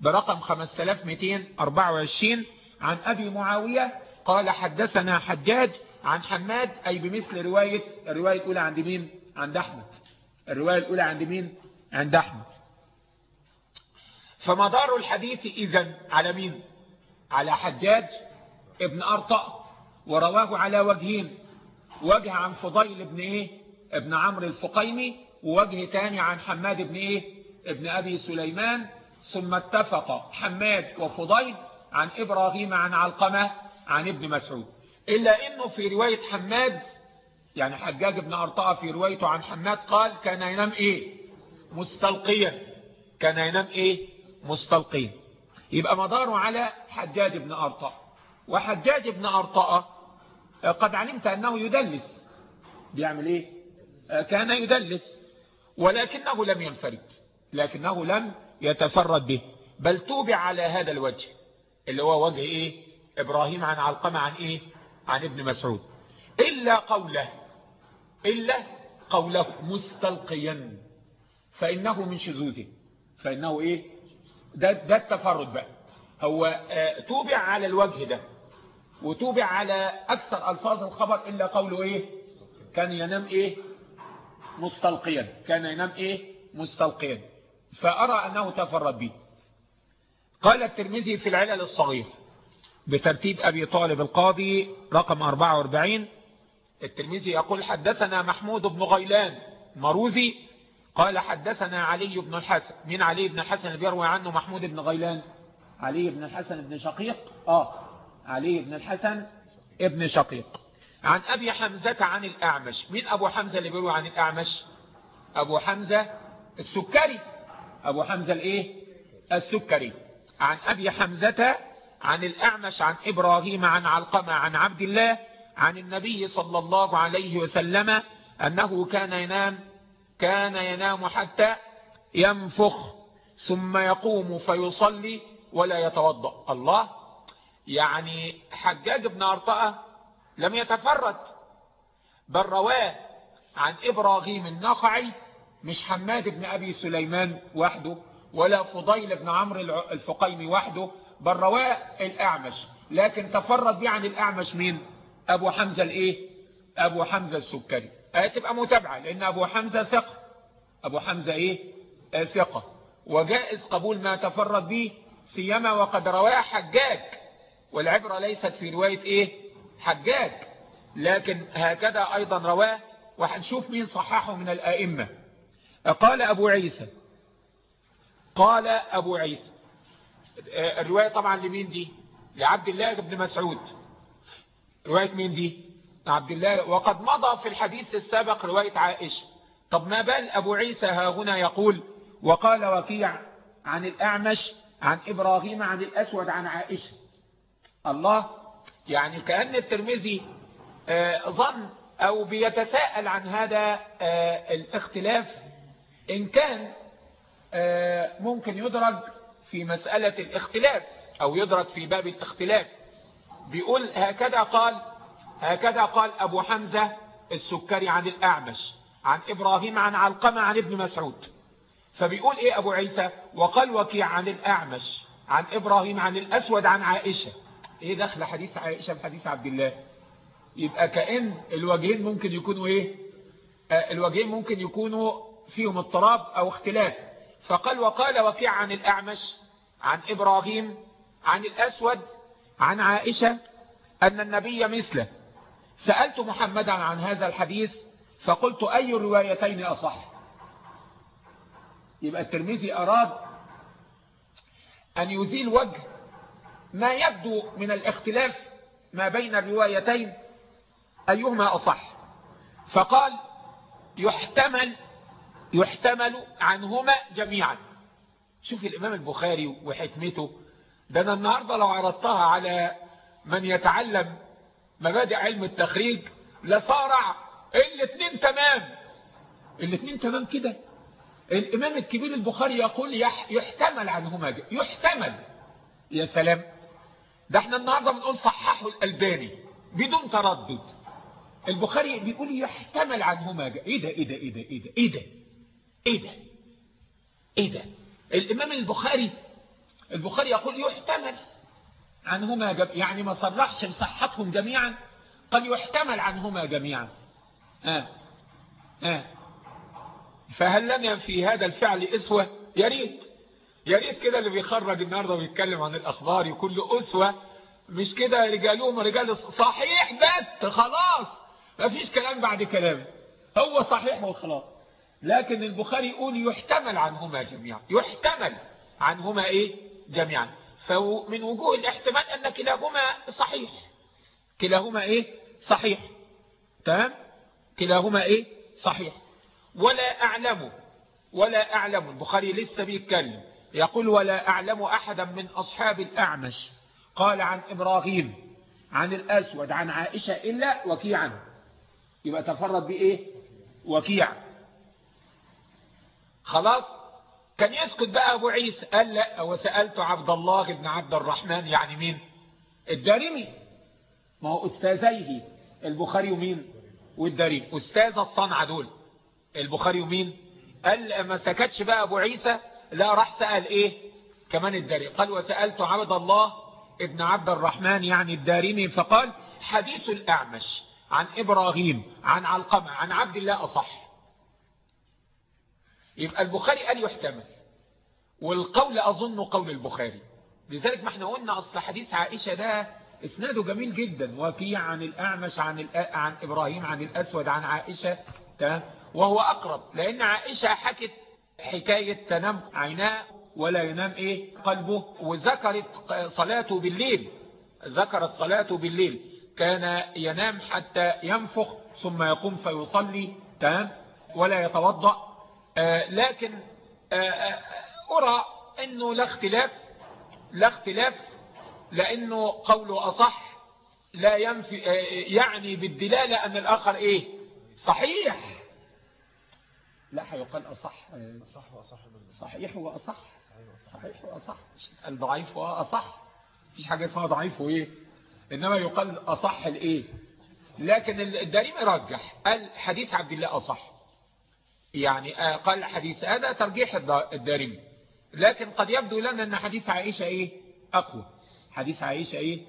برقم 5224 عن أبي معاوية قال حدثنا حجاج عن حماد أي بمثل رواية الرواية الأولى عند مين؟ عند أحمد. الرواية الأولى عند مين؟ عند أحمد. فمدار الحديث إذن على مين؟ على حجاج ابن أرطأ ورواه على وجهين وجه عن فضيل ابن إيه؟ ابن عمرو الفقيمي ووجه تاني عن حماد ابن إيه؟ ابن أبي سليمان ثم اتفق حماد وفضيل عن إبراهيم عن علقمة عن ابن مسعود. إلا أنه في رواية حماد يعني حجاج بن أرطاء في روايته عن حماد قال كان ينام إيه؟ مستلقيا. كان ينام إيه؟ مستلقيا. يبقى مداره على حجاج بن أرطاء. وحجاج بن أرطاء قد علمت أنه يدلس. بيعمل إيه؟ كان يدلس. ولكنه لم ينفرد. لكنه لم يتفرد به. بل توبع على هذا الوجه اللي هو وجه إيه؟ إبراهيم عن علقمة عن إيه؟ عن ابن مسعود. إلا قوله إلا قوله مستلقيا. فإنه من شذوذه. فإنه إيه؟ ده, ده التفرد بقى. هو آه توبع على الوجه ده وتوبع على أكثر ألفاظ الخبر إلا قوله إيه؟ كان ينام إيه؟ مستلقيا. كان ينام إيه؟ مستلقيا. فأرى أنه تفرد به. قال الترمذي في العلل الصغير بترتيب أبي طالب القاضي رقم 44 الترمذي يقول حدثنا محمود بن غيلان مروزي قال حدثنا علي بن الحسن من علي بن الحسن اللي بيروي عنه محمود بن غيلان؟ علي بن الحسن بن شقيق. آه علي بن الحسن ابن شقيق. عن أبي حمزة عن الأعمش مين أبو حمزة اللي بيروي عن الأعمش؟ أبو حمزة السكري. أبو حمزة الإيه؟ السكري. عن أبي حمزة عن الأعمش عن إبراهيم عن علقمة عن عبد الله عن النبي صلى الله عليه وسلم أنه كان ينام كان ينام حتى ينفخ ثم يقوم فيصلي ولا يتوضأ. الله يعني حجاج بن أرطأة لم يتفرد بل رواه عن إبراهيم النخعي مش حماد بن أبي سليمان وحده ولا فضيل بن عمرو الفقيمي وحده بل رواه الأعمش. لكن تفرد به عن الأعمش مين؟ أبو حمزة الإيه؟ أبو حمزة السكري. تبقى متابعة لأن أبو حمزة ثقة. أبو حمزة إيه؟ ثقة. وجائز قبول ما تفرد به سيما وقد رواه حجاج. والعبرة ليست في رواية إيه؟ حجاج. لكن هكذا أيضا رواه وهنشوف مين صححه من الآئمة. قال أبو عيسى. قال أبو عيسى. الرواية طبعا لمين دي؟ لعبد الله بن مسعود. رواية مين دي؟ عبد الله. وقد مضى في الحديث السابق رواية عائشة. طب ما بال أبو عيسى ها هنا يقول وقال وكيع عن الأعمش عن إبراهيم عن الأسود عن عائشة. الله يعني كأن الترمذي ظن أو بيتساءل عن هذا الاختلاف. إن كان ممكن يدرج في مسألة الاختلاف أو يدرج في باب الاختلاف. بيقول هكذا قال هكذا قال أبو حمزة السكري عن الأعمش عن إبراهيم عن علقمة عن ابن مسعود. فبيقول إيه أبو عيسى؟ وقال وكيع عن الأعمش عن إبراهيم عن الأسود عن عائشة. إيه دخل حديث عائشة بحديث عبد الله؟ يبقى كأن الوجهين ممكن يكونوا إيه؟ آه الوجهين ممكن يكونوا فيهم اضطراب أو اختلاف. فقال وقال وكيع عن الأعمش عن إبراهيم عن الأسود عن عائشة أن النبي مثله. سألت محمدا عن هذا الحديث فقلت أي الروايتين أصح؟ يبقى الترمذي أراد أن يزيل وجه ما يبدو من الاختلاف ما بين الروايتين أيهما أصح. فقال يحتمل يحتمل عنهما جميعا. شوف الإمام البخاري وحكمته ده أنا النهاردة لو عرضتها على من يتعلم مبادئ علم التخريج لصارع الاثنين تمام. الاثنين تمام كده. الإمام الكبير البخاري يقول يح يحتمل عنهما يحتمل. يا سلام. ده إحنا النهاردة بنقول صححه الألباني بدون تردد. البخاري بيقول يحتمل عنهما إيه ده إيه ده إيه ده إيه ده إيه ده إيه ده إيه ده. الإمام البخاري البخاري يقول يحتمل عنهما جم... يعني ما صرحش بصحتهم جميعا قد يحتمل عنهما جميعا. آه. آه. فهل لنا في هذا الفعل إسوة؟ يا ريت يا ريت كده اللي بيخرج النهارده ويتكلم عن الأخبار يكون له أسوة. مش كده رجالهم رجال؟ صحيح بت خلاص. ما فيش كلام بعد كلام. هو صحيح وخلاص. لكن البخاري يقول يحتمل عنهما جميعا. يحتمل عنهما إيه؟ جميعا. فمن وجوه الاحتمال أن كلاهما صحيح. كلاهما إيه؟ صحيح. تمام؟ كلاهما إيه؟ صحيح. ولا أعلم ولا أعلم. البخاري لسه بيتكلم. يقول ولا أعلم احدا من أصحاب الأعمش. قال عن إبراهيم عن الأسود عن عائشة إلا وكيعا يبقى تفرد بإيه؟ وكيع. خلاص؟ كان يسكت بقى أبو عيسى قال لا وسألت عبد الله بن عبد الرحمن يعني مين؟ الدارمي. ما هو أستاذيه البخاري ومين؟ والدارمي. أستاذ الصنعة دول. البخاري ومين؟ قال ما سكتش بقى أبو عيسى لا راح سأل إيه؟ كمان الدارمي. قال وسألت عبد الله ابن عبد الرحمن يعني الدارمي فقال حديث الأعمش عن إبراهيم عن علقمة عن عبد الله أصح. يبقى البخاري قال يحتمل. والقول أظن قول البخاري. لذلك ما إحنا قلنا أصل حديث عائشة ده إسناده جميل جدا. وكيع عن الأعمش عن, عن إبراهيم عن الأسود عن عائشة وهو أقرب. لأن عائشة حكت حكاية تنام عيناه ولا ينام إيه؟ قلبه. وذكرت صلاته بالليل. ذكرت صلاته بالليل. كان ينام حتى ينفخ ثم يقوم فيصلي تمام؟ ولا يتوضأ. لكن آه أرى إنه لا اختلاف لا اختلاف لأنه قوله أصح لا ينفي يعني بالدلالة أن الآخر إيه؟ صحيح. لا هيقال أصح صح وأصح صحيح واصح صحيح واصح الضعيف واصح مفيش حاجة اسمها ضعيف وإيه. إنما يقال أصح الإيه. لكن الدارمي رجح. قال حديث عبد الله أصح. يعني قال حديث هذا ترجيح الدارمي. لكن قد يبدو لنا أن حديث عائشة إيه؟ أقوى. حديث عائشة إيه؟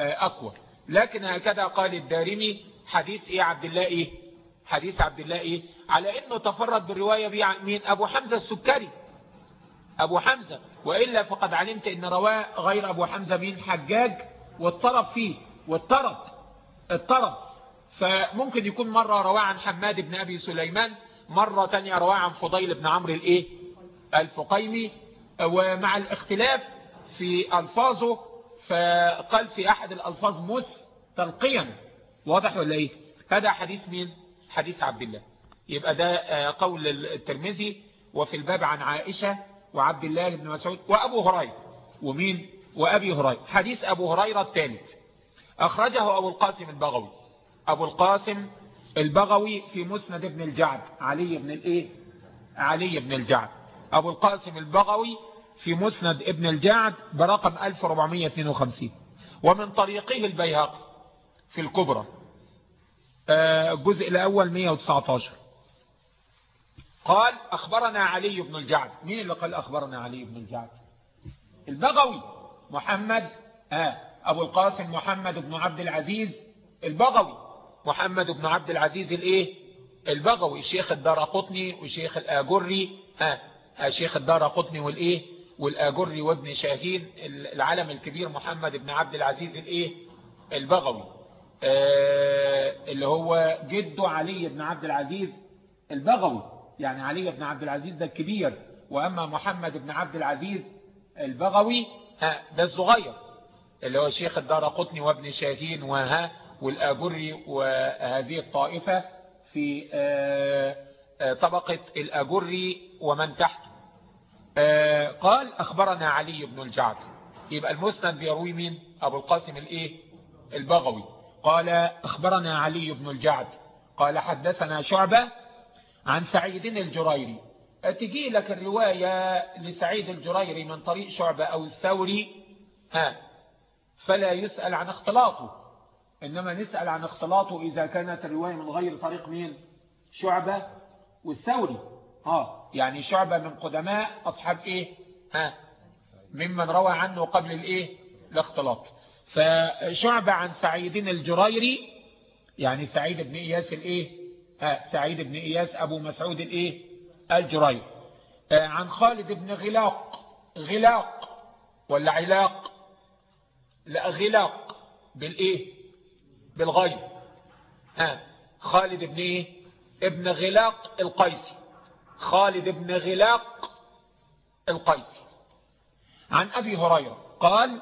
أقوى. لكن هكذا قال الدارمي حديث إيه؟ عبد الله إيه؟ حديث عبد الله إيه؟ على إنه تفرد بالرواية مين أبو حمزة السكري. أبو حمزة. وإلا فقد علمت إن رواه غير أبو حمزة مين حجاج واضطرب فيه. واضطرب اضطرب فممكن يكون مرة رواه عن حماد بن أبي سليمان مرة تانية رواه عن فضيل بن عمرو الإيه؟ الفقيمي. ومع الاختلاف في ألفاظه فقال في أحد الألفاظ مس تلقيا. واضح ولا إيه؟ هذا حديث مين؟ حديث عبد الله. يبقى ده قول الترمذي. وفي الباب عن عائشة وعبد الله بن مسعود وأبو هريرة. ومين؟ وأبي هريرة. حديث أبو هريرة الثالث. أخرجه أبو القاسم البغوي. أبو القاسم البغوي في مسند ابن الجعد علي بن الايه؟ علي بن الجعد. أبو القاسم البغوي في مسند ابن الجعد برقم 1452 ومن طريقه البيهقي في الكبرى. الجزء الأول 119 قال أخبرنا علي بن الجعد. مين اللي قال أخبرنا علي بن الجعد؟ البغوي محمد آه أبو القاسم محمد بن عبد العزيز البغوي. محمد بن عبد العزيز الايه؟ البغوي شيخ الدار قطني وشيخ الآجري. ها آه شيخ الدار قطني والايه؟ والآجري وابن شاهين العلم الكبير محمد بن عبد العزيز الايه؟ البغوي. آه اللي هو جده علي بن عبد العزيز البغوي. يعني علي بن عبد العزيز ده الكبير. وأما محمد بن عبد العزيز البغوي ها ده الصغير. اللي هو شيخ الدار قطني وابن شاهين وها والآجري وهذه الطائفة في طبقة الآجري ومن تحته قال أخبرنا علي بن الجعد. يبقى المسند بيروي مين؟ أبو القاسم الإيه؟ البغوي. قال أخبرنا علي بن الجعد. قال حدثنا شعبة عن سعيد الجريري. تجي لك الرواية لسعيد الجريري من طريق شعبة أو الثوري؟ ها فلا يسأل عن اختلاطه. إنما نسأل عن اختلاطه إذا كانت الرواية من غير طريق مين؟ شعبة والثوري. ها يعني شعبة من قدماء أصحاب إيه؟ ها؟ ممن روى عنه قبل الإيه؟ الاختلاط. فشعبة عن سعيد الجريري يعني سعيد بن إياس الإيه؟ ها سعيد بن إياس أبو مسعود الإيه؟ الجريري. عن خالد بن غلاق. غلاق ولا علاق؟ لا غلاق بالإيه؟ بالغيب. ها خالد بن إيه ابن غلاق القيسي. خالد بن غلاق القيسي. عن أبي هريرة قال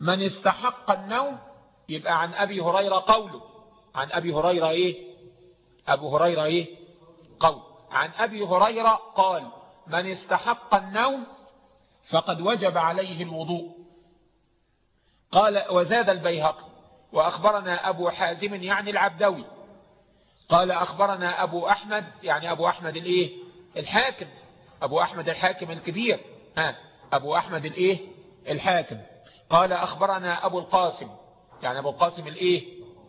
من استحق النوم يبقى عن أبي هريرة قوله. عن أبي هريرة إيه؟ أبو هريرة إيه؟ قول. عن أبي هريرة قال من استحق النوم فقد وجب عليه الوضوء قال وزاد البيهقي وأخبرنا أبو حازم يعني العبدوي. قال أخبرنا أبو أحمد يعني أبو أحمد الإيه؟ الحاكم. أبو أحمد الحاكم الكبير. ها أبو أحمد الإيه؟ الحاكم. قال أخبرنا أبو القاسم يعني أبو القاسم الإيه؟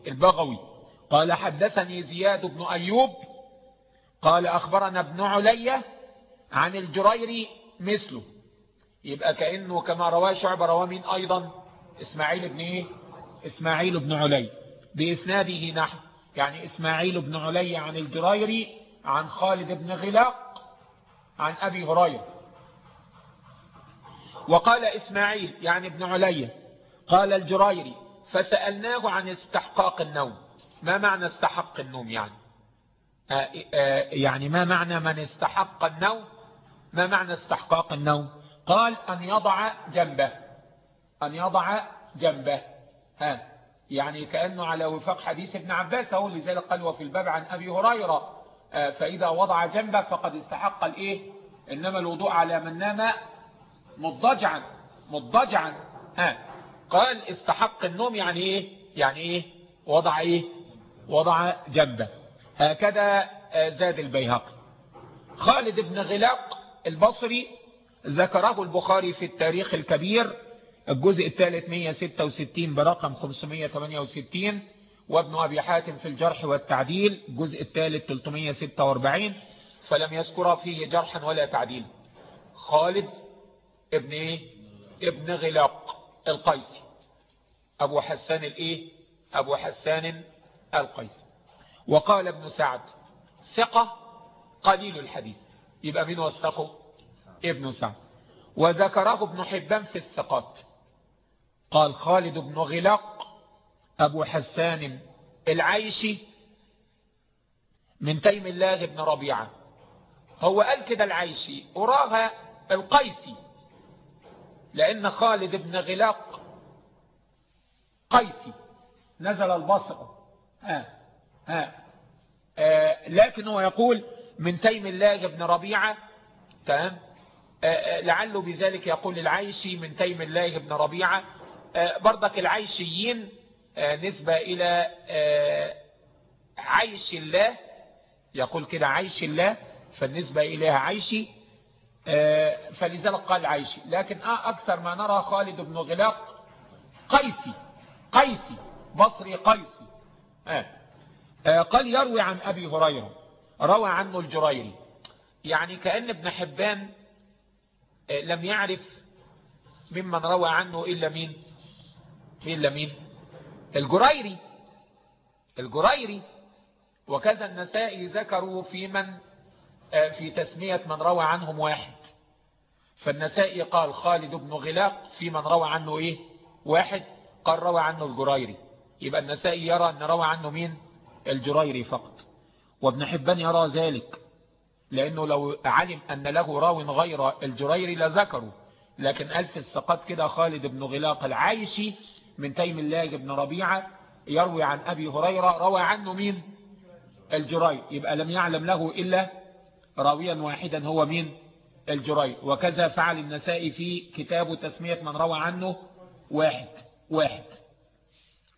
البغوي. قال حدثني زياد بن أيوب. قال أخبرنا ابن علية عن الجريري مثله. يبقى كأنه كما رواه شعب رواه مين أيضا؟ إسماعيل بن إيه؟ إسماعيل بن علي. بإسناده نحو يعني إسماعيل بن علي عن الجريري عن خالد بن غلاق عن أبي هريرة. وقال إسماعيل يعني ابن علي قال الجريري فسألناه عن استحقاق النوم. ما معنى استحق النوم يعني؟ آآ آآ يعني ما معنى من استحق النوم؟ ما معنى استحقاق النوم؟ قال أن يضع جنبه أن يضع جنبه. ها يعني كأنه على وفاق حديث ابن عباس هو لذلك قال وفي الباب عن أبي هريرة فإذا وضع جنبه فقد استحق الإيه؟ إنما الوضوء على من نام مضجعا مضجعا ها قال استحق النوم يعني إيه؟ يعني إيه؟ وضع إيه؟ وضع جنبه. هكذا زاد البيهقي. خالد بن غلاق البصري ذكره البخاري في التاريخ الكبير الجزء الثالث 166 برقم 568 وابن أبي حاتم في الجرح والتعديل الجزء الثالث 346 فلم يذكر فيه جرحا ولا تعديل. خالد ابن إيه؟ ابن غلاق القيسي. أبو حسان الإيه؟ أبو حسان القيسي. وقال ابن سعد ثقة قليل الحديث. يبقى مين وثقه؟ ابن سعد. وذكره ابن حبان في الثقات. قال خالد بن غلاق أبو حسان العيشي من تيم الله بن ربيعة. هو قال كده العيشي وراها القيسي لأن خالد بن غلاق قيسي. نزل البصر. ها ها. آه لكن هو يقول من تيم الله بن ربيعة تمام؟ آه لعله بذلك يقول العيشي من تيم الله بن ربيعة. آه برضك العيشيين نسبة إلى عيش الله. يقول كده عيش الله فالنسبة إليها عيشي فلذلك قال عيشي. لكن أكثر ما نرى خالد بن غلاق قيسي قيسي بصري قيسي. قال يروي عن أبي هريرة روى عنه الجريري. يعني كأن ابن حبان لم يعرف ممن روى عنه إلا مين؟ مين الجريري. الجريري. وكذا النسائي ذكروا في من؟ في تسمية من روى عنهم واحد. فالنسائي قال خالد بن غلاق في من روى عنه إيه؟ واحد. قال روى عنه الجريري. يبقى النسائي يرى أن روى عنه مين؟ الجريري فقط. وابن حبان يرى ذلك. لأنه لو علم أن له راو غير الجريري لذكره. لكن قال في الثقات كده خالد بن غلاق العايشي من تيم الله بن ربيعة يروي عن أبي هريرة روى عنه مين؟ الجريري يبقى لم يعلم له إلا راويا واحدا هو مين؟ الجري وكذا فعل النسائي في كتاب تسمية من روى عنه واحد واحد.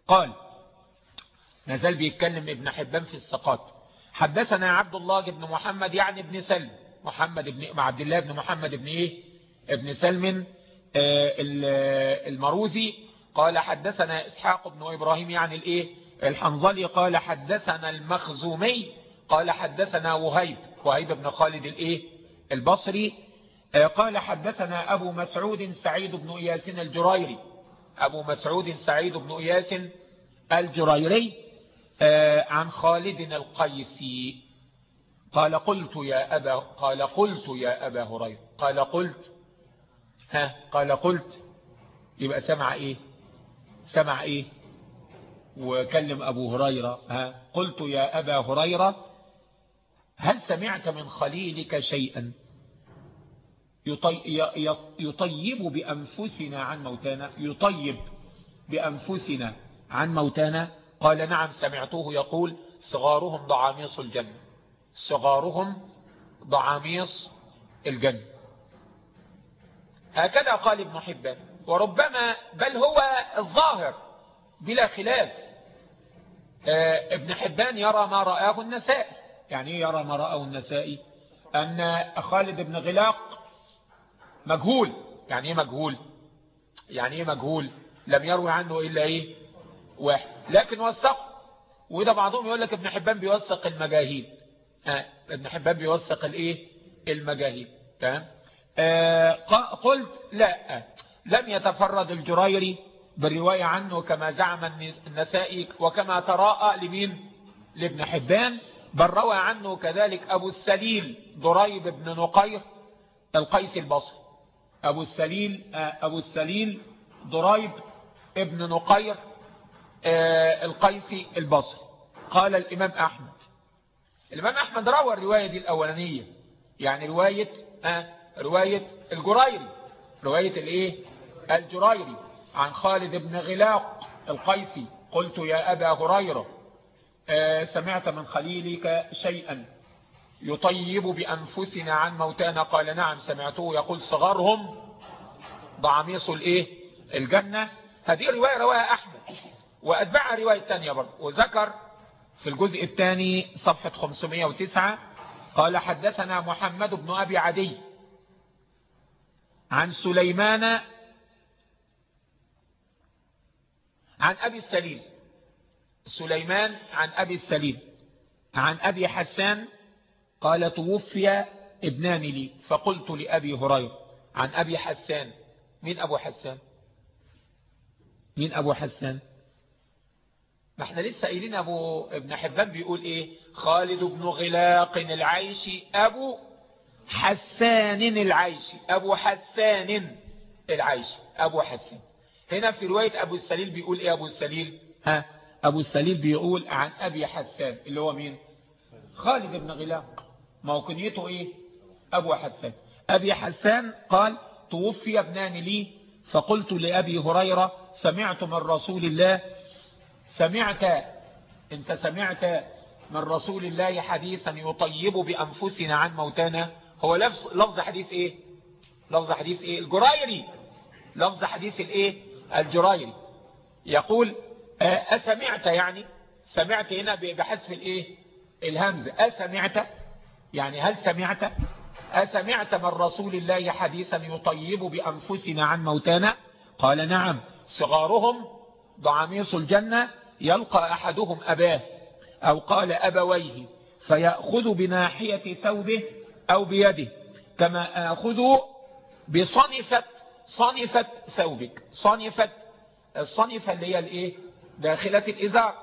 قال نزل بيتكلم ابن حبان في السقاط حدثنا عبد الله بن محمد يعني ابن سلم. محمد بن عبد الله بن محمد بن إيه؟ ابن سلم المروزي. قال حدثنا إسحاق بن إبراهيم يعني الإيه؟ الحنظلي قال حدثنا المخزومي قال حدثنا وهيب وهيب بن خالد الإيه؟ البصري. قال حدثنا أبو مسعود سعيد بن إياس الجريري. أبو مسعود سعيد بن إياس الجريري عن خالد القيسي. قال قلت يا أبا قال قلت يا أبا هريرة قال قلت ها قال قلت يبقى سمع إيه؟ سمع إيه؟ وكلم أبو هريرة. ها قلت يا أبا هريرة هل سمعت من خليلك شيئا؟ يطيب بأنفسنا عن موتانا يطيب بأنفسنا عن موتانا. قال نعم سمعته يقول صغارهم ضعاميص الجنة. صغارهم ضعاميص الجنة. هكذا قال ابن حبان. وربما بل هو الظاهر بلا خلاف. آه ابن حبان يرى ما رآه النسائي. يعني يرى ما رآه النسائي؟ أن خالد بن غلاق مجهول. يعني إيه مجهول؟ يعني إيه مجهول؟ لم يروي عنه إلا إيه؟ واحد. لكن وثق. وده بعضهم يقول لك ابن حبان بيوثق المجاهيل. آه ابن حبان بيوثق الإيه؟ المجاهيل. تمام؟ آه قلت لا. لم يتفرد الجريري بالرواية عنه كما زعم النسائي وكما تراءى لمين لابن حبان بل روى عنه كذلك أبو السليل ضريب بن نقير القيس البصري. أبو السليل أبو السليل ضريب ابن نقير القيسي البصري. قال الإمام أحمد. الإمام أحمد روى الرواية دي الأولانية يعني رواية رواية الجريري. رواية الإيه؟ الجريري عن خالد بن غلاق القيسي. قلت يا أبا هريرة سمعت من خليلك شيئا يطيب بأنفسنا عن موتانا؟ قال نعم سمعته يقول صغرهم ضعاميص الإيه؟ الجنة. هذه رواية رواية أحمد وأتبعها رواية تانية برضه. وذكر في الجزء الثاني صفحة 509 قال حدثنا محمد بن أبي عدي عن سليمان عن أبي السليم سليمان عن أبي السليم عن أبي حسان قال توفي ابنان لي فقلت لأبي هريرة. عن أبي حسان. مين أبو حسان؟ مين أبو حسان؟ ما إحنا لسه قايلين أبو ابن حبان بيقول إيه؟ خالد بن غلاق العيشي أبو حسان العيشي أبو حسان العيشي أبو حسان. هنا في رواية أبو السليل بيقول إيه أبو السليل؟ ها؟ أبو السليل بيقول عن أبي حسان اللي هو مين؟ خالد بن غلاق ما هو كنيته إيه؟ أبو حسان. أبي حسان قال توفي ابنان لي فقلت لأبي هريرة سمعت من رسول الله سمعت أنت سمعت من رسول الله حديثا يطيب بأنفسنا عن موتانا؟ هو لفظ, لفظ حديث إيه؟ لفظ حديث إيه؟ الجرايري. لفظ حديث الإيه؟ الجرايري. يقول أسمعت يعني سمعت هنا بحذف الإيه؟ الهمزة أسمعت؟ يعني هل سمعت؟ أسمعت من رسول الله حديثا يطيب بأنفسنا عن موتانا؟ قال نعم. صغارهم ضعاميص الجنة يلقى أحدهم أباه أو قال أبويه فيأخذ بناحية ثوبه أو بيده كما آخذ بصنفة صنفة ثوبك. صنفة الصنفة اللي هي الإيه؟ داخلة الإزار.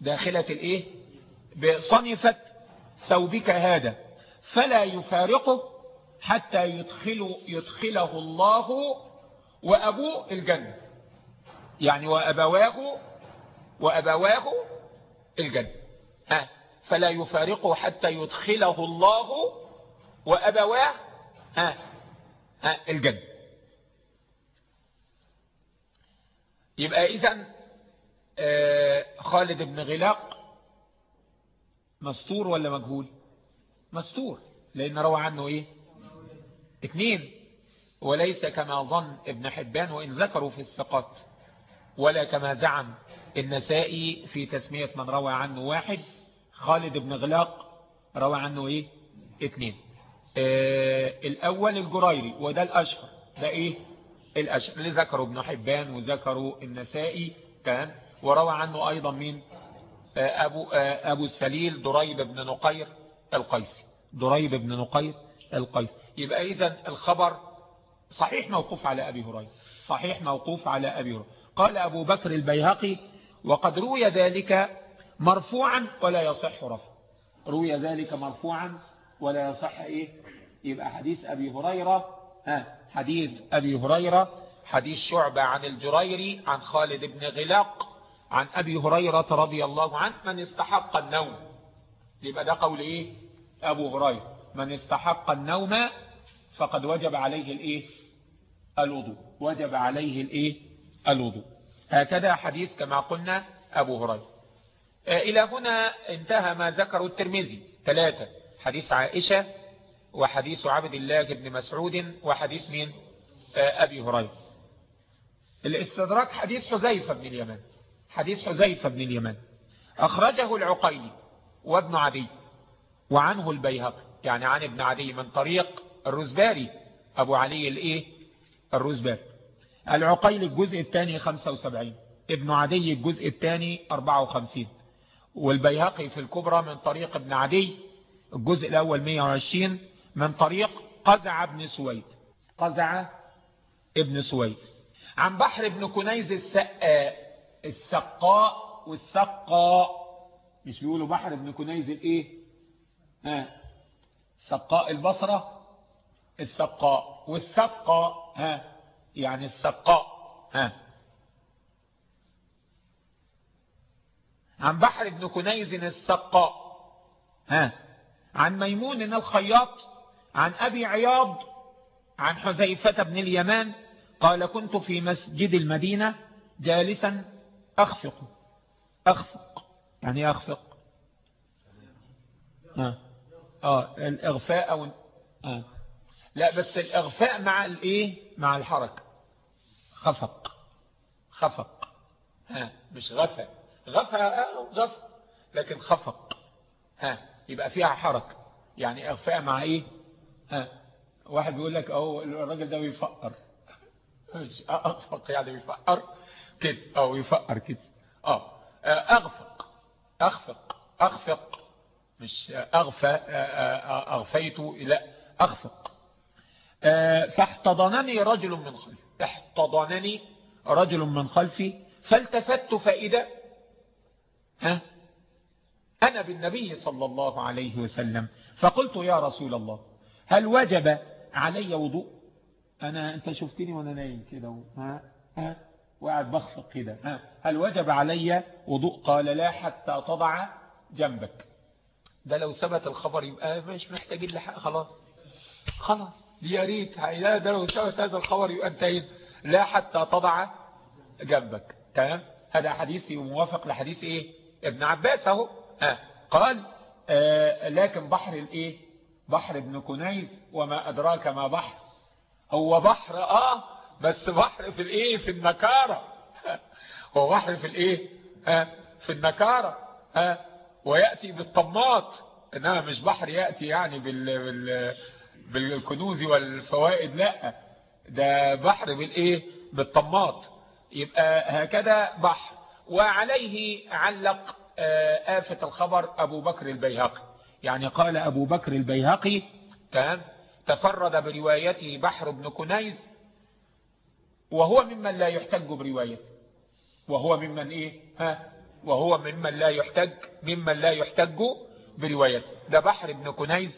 داخلة الإيه؟ بصنفة ثوبك هذا. فلا يفارقه حتى يدخل يدخله الله وأبوه الجنة. يعني وأبواه وأبواه الجنة. ها؟ فلا يفارقه حتى يدخله الله وأبواه ها ها الجنة يبقى إذن خالد بن غلاق مستور ولا مجهول؟ مستور لأن روى عنه إيه؟ اثنين وليس كما ظن ابن حبان وإن ذكروا في الثقات ولا كما زعم النسائي في تسمية من روى عنه واحد. خالد بن غلاق روى عنه إيه؟ اثنين. آه الأول الجريري وده الأشهر. ده إيه؟ الأشهر. اللي ذكروا ابن حبان وذكروا النسائي كان وروى عنه أيضا مين؟ آه أبو, آه أبو السليل دريب بن نقير القيسي. دريب بن نقير القيسي. يبقى اذا الخبر صحيح موقوف على أبي هريرة. صحيح موقوف على أبي هريرة. قال أبو بكر البيهقي وقد روي ذلك مرفوعا ولا يصح رفع. روي ذلك مرفوعا ولا يصح إيه؟ يبقى حديث أبي هريرة ها حديث أبي هريرة حديث شعبة عن الجريري عن خالد بن غلاق عن أبي هريرة رضي الله عنه من استحق النوم. يبقى ده قول إيه؟ أبو هريرة. من استحق النوم فقد وجب عليه الإيه؟ الوضوء. وجب عليه الإيه؟ الوضوء. هكذا حديث كما قلنا أبو هريرة. إلى هنا انتهى ما ذكره الترمذي. ثلاثة حديث عائشة وحديث عبد الله بن مسعود وحديث مين أبي هريرة. الاستدراك حديث حذيفة بن اليمن حديث حذيفة بن اليمن أخرجه العقيلي وابن عدي وعنه البيهقي يعني عن ابن عدي من طريق الرزباري. أبو علي الإيه؟ الرزباري. العقيل الجزء الثاني 75 ابن عدي الجزء الثاني 54 والبيهقي في الكبرى من طريق ابن عدي الجزء الأول 120 من طريق قزع ابن سويد. قزع ابن سويد. عن بحر ابن كنيز السقاء السقاء والسقاء. مش بيقولوا بحر ابن كنيز الإيه؟ ها سقاء البصرة السقاء. والسقاء ها يعني السقاء ها. عن بحر بن كنيز السقاء. ها؟ عن ميمون الخياط عن أبي عياض عن حزيفة بن اليمان. قال كنت في مسجد المدينة جالسا أخفق. أخفق. يعني أخفق؟ آه. آه الإغفاء أو آه. لا بس الإغفاء مع الإيه؟ مع الحركة. خفق. خفق. ها؟ مش غفى غفى آه، غفى لكن خفق. ها يبقى فيها حركة. يعني أغفاء مع إيه؟ ها واحد بيقول لك أهو الراجل ده بيفقر. مش أغفق يعني بيفقر. كده أو يفقر كده. آه أغفق. اخفق اخفق مش أغفى أغفيت لا اخفق فاحتضنني رجل من خلفي. احتضنني رجل من خلفي. فالتفت فإذا أنا بالنبي صلى الله عليه وسلم. فقلت يا رسول الله هل وجب علي وضوء؟ أنا أنت شفتني وأنا نايم كده ها؟ ها؟ وقاعد بخفق كده ها؟ هل وجب علي وضوء؟ قال لا حتى تضع جنبك. ده لو ثبت الخبر يبقى مش محتاجين لحق خلاص. خلاص. يا ريت. ده لو ثبت هذا الخبر يبقى انتهينا لا حتى تضع جنبك. تمام؟ هذا حديثي موافق لحديث إيه؟ ابن عباس اهو. آه. قال آه لكن بحر الايه؟ بحر ابن كنيز وما أدراك ما بحر. هو بحر آه بس بحر في الايه؟ في النكارة. هو بحر في الايه؟ آه في النكارة. آه ويأتي بالطماط. انها مش بحر يأتي يعني بال, بال بالكنوز والفوائد لا. ده بحر بالايه؟ بالطماط. يبقى هكذا بحر. وعليه علق آفة الخبر أبو بكر البيهقي. يعني قال أبو بكر البيهقي تمام تفرد بروايته بحر بن كنيز وهو ممن لا يحتج بروايته. وهو ممن إيه؟ ها؟ وهو ممن لا يحتج ممن لا يحتج بروايته. ده بحر بن كنيز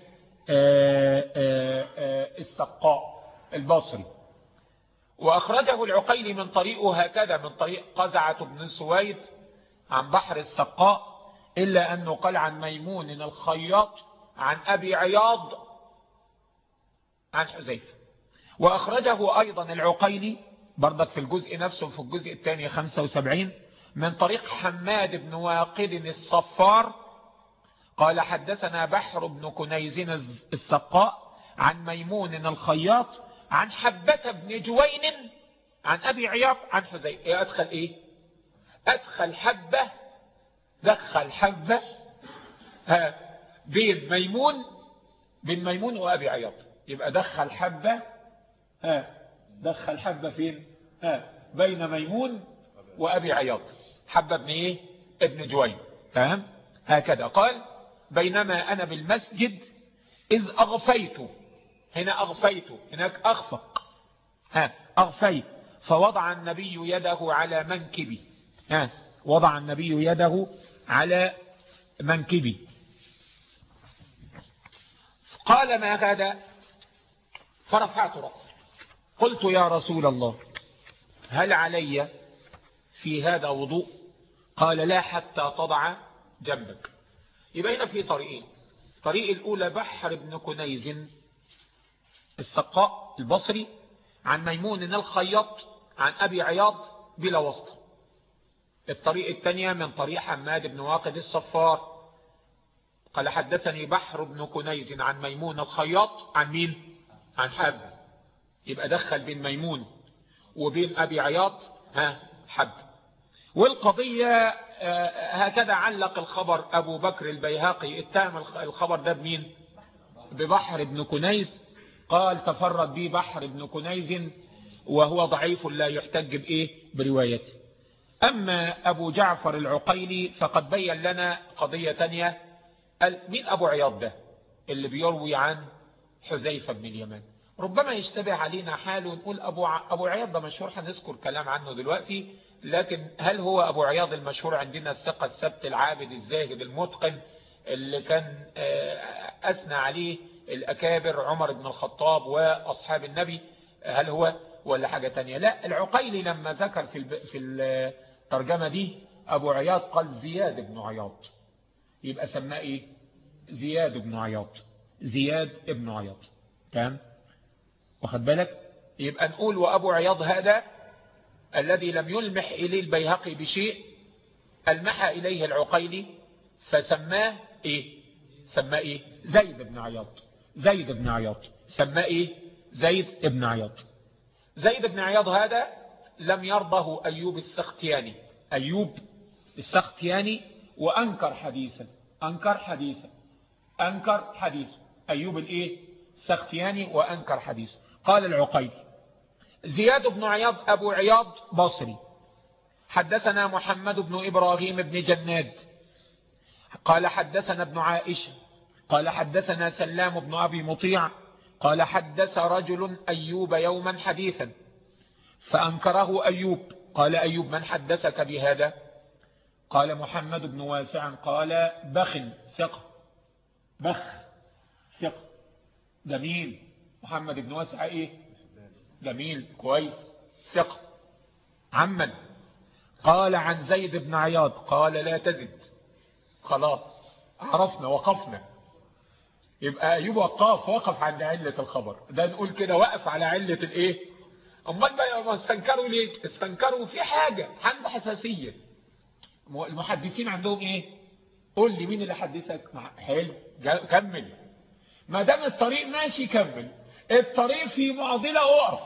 آآ آآ السقاء البصري وأخرجه العقيلي من طريقه هكذا من طريق قزعة بن سويد عن بحر السقاء إلا أنه قال عن ميمون الخياط عن أبي عياض عن حزيفة وأخرجه أيضا العقيلي برضك في الجزء نفسه في الجزء الثاني 75 من طريق حماد بن واقد الصفار قال حدثنا بحر بن كنيز السقاء عن ميمون الخياط عن حبة بن جوين عن أبي عياض عن حذيفة إيه أدخل إيه؟ أدخل حبة دخل حبة بين ميمون بين ميمون وأبي عياض. يبقى دخل حبة ها دخل حبة فين؟ ها بين ميمون وأبي عياض. حبة ابن إيه؟ ابن جوين. تمام؟ هكذا. قال بينما أنا بالمسجد إذ أغفيت هنا أغفيت هناك أغفق. ها أغفيت. فوضع النبي يده على منكبي. ها وضع النبي يده على منكبي. قال ما هذا؟ فرفعت رأسي. قلت يا رسول الله هل علي في هذا وضوء؟ قال لا حتى تضع جنبك. يبقى هنا في طريقين. طريق الأولى بحر بن كنيز. السقاء البصري عن ميمون الخياط عن أبي عياض بلا وسط الطريق الثانية من طريق حماد بن واقد الصفار. قال حدثني بحر بن كنيز عن ميمون الخياط عن مين؟ عن حب. يبقى دخل بين ميمون وبين أبي عياض ها حب. والقضية هكذا علق الخبر أبو بكر البيهقي. اتهم الخبر ده بمين؟ ببحر بن كنيز. قال تفرد به بحر بن كنيز وهو ضعيف لا يحتج بإيه؟ بروايته. أما أبو جعفر العقيلي فقد بين لنا قضية تانية مين أبو عياض ده؟ اللي بيروي عن حزيفة بن اليمان. ربما يشتبه علينا حال ونقول أبو, ع... أبو عياض ده مشهور هنذكر كلام عنه دلوقتي لكن هل هو أبو عياض المشهور عندنا الثقة السبت العابد الزاهد المتقن اللي كان أثنى عليه الأكابر عمر بن الخطاب وأصحاب النبي هل هو ولا حاجة تانية؟ لا العقيلي لما ذكر في في الترجمة دي أبو عياض قال زياد بن عياض. يبقى سماه إيه؟ زياد بن عياض. زياد بن عياض. تمام؟ واخد بالك؟ يبقى نقول وأبو عياض هذا الذي لم يلمح إليه البيهقي بشيء ألمح إليه العقيلي فسماه إيه؟ سماه إيه؟ زيد بن عياض. زيد بن عياض. سماه إيه؟ زيد بن عياض. زيد بن عياض هذا لم يرضه أيوب السختياني. أيوب السختياني وأنكر حديثا أنكر حديثا أنكر حديثا أيوب الإيه؟ السختياني وأنكر حديثا قال العقيل زياد بن عياض أبو عياض بصري. حدثنا محمد بن إبراهيم بن جناد. قال حدثنا ابن عائشة. قال حدثنا سلام بن أبي مطيع قال حدث رجل أيوب يوما حديثا فأنكره أيوب. قال أيوب من حدثك بهذا؟ قال محمد بن واسع قال بخ ثقة بخ ثقة جميل محمد بن واسع إيه؟ جميل كويس. ثقة عمن. قال عن زيد بن عياض. قال لا تزد. خلاص. عرفنا وقفنا. يبقى أيوب وقاف وقف عند علة الخبر. ده نقول كده وقف على علة الإيه؟ أمال بقى استنكروا ليه؟ استنكروا في حاجة عنده حساسية. المحدثين عندهم إيه؟ قول لي مين اللي حدثك؟ حلو كمل. ما دام الطريق ماشي كمل. الطريق في معضلة أقف.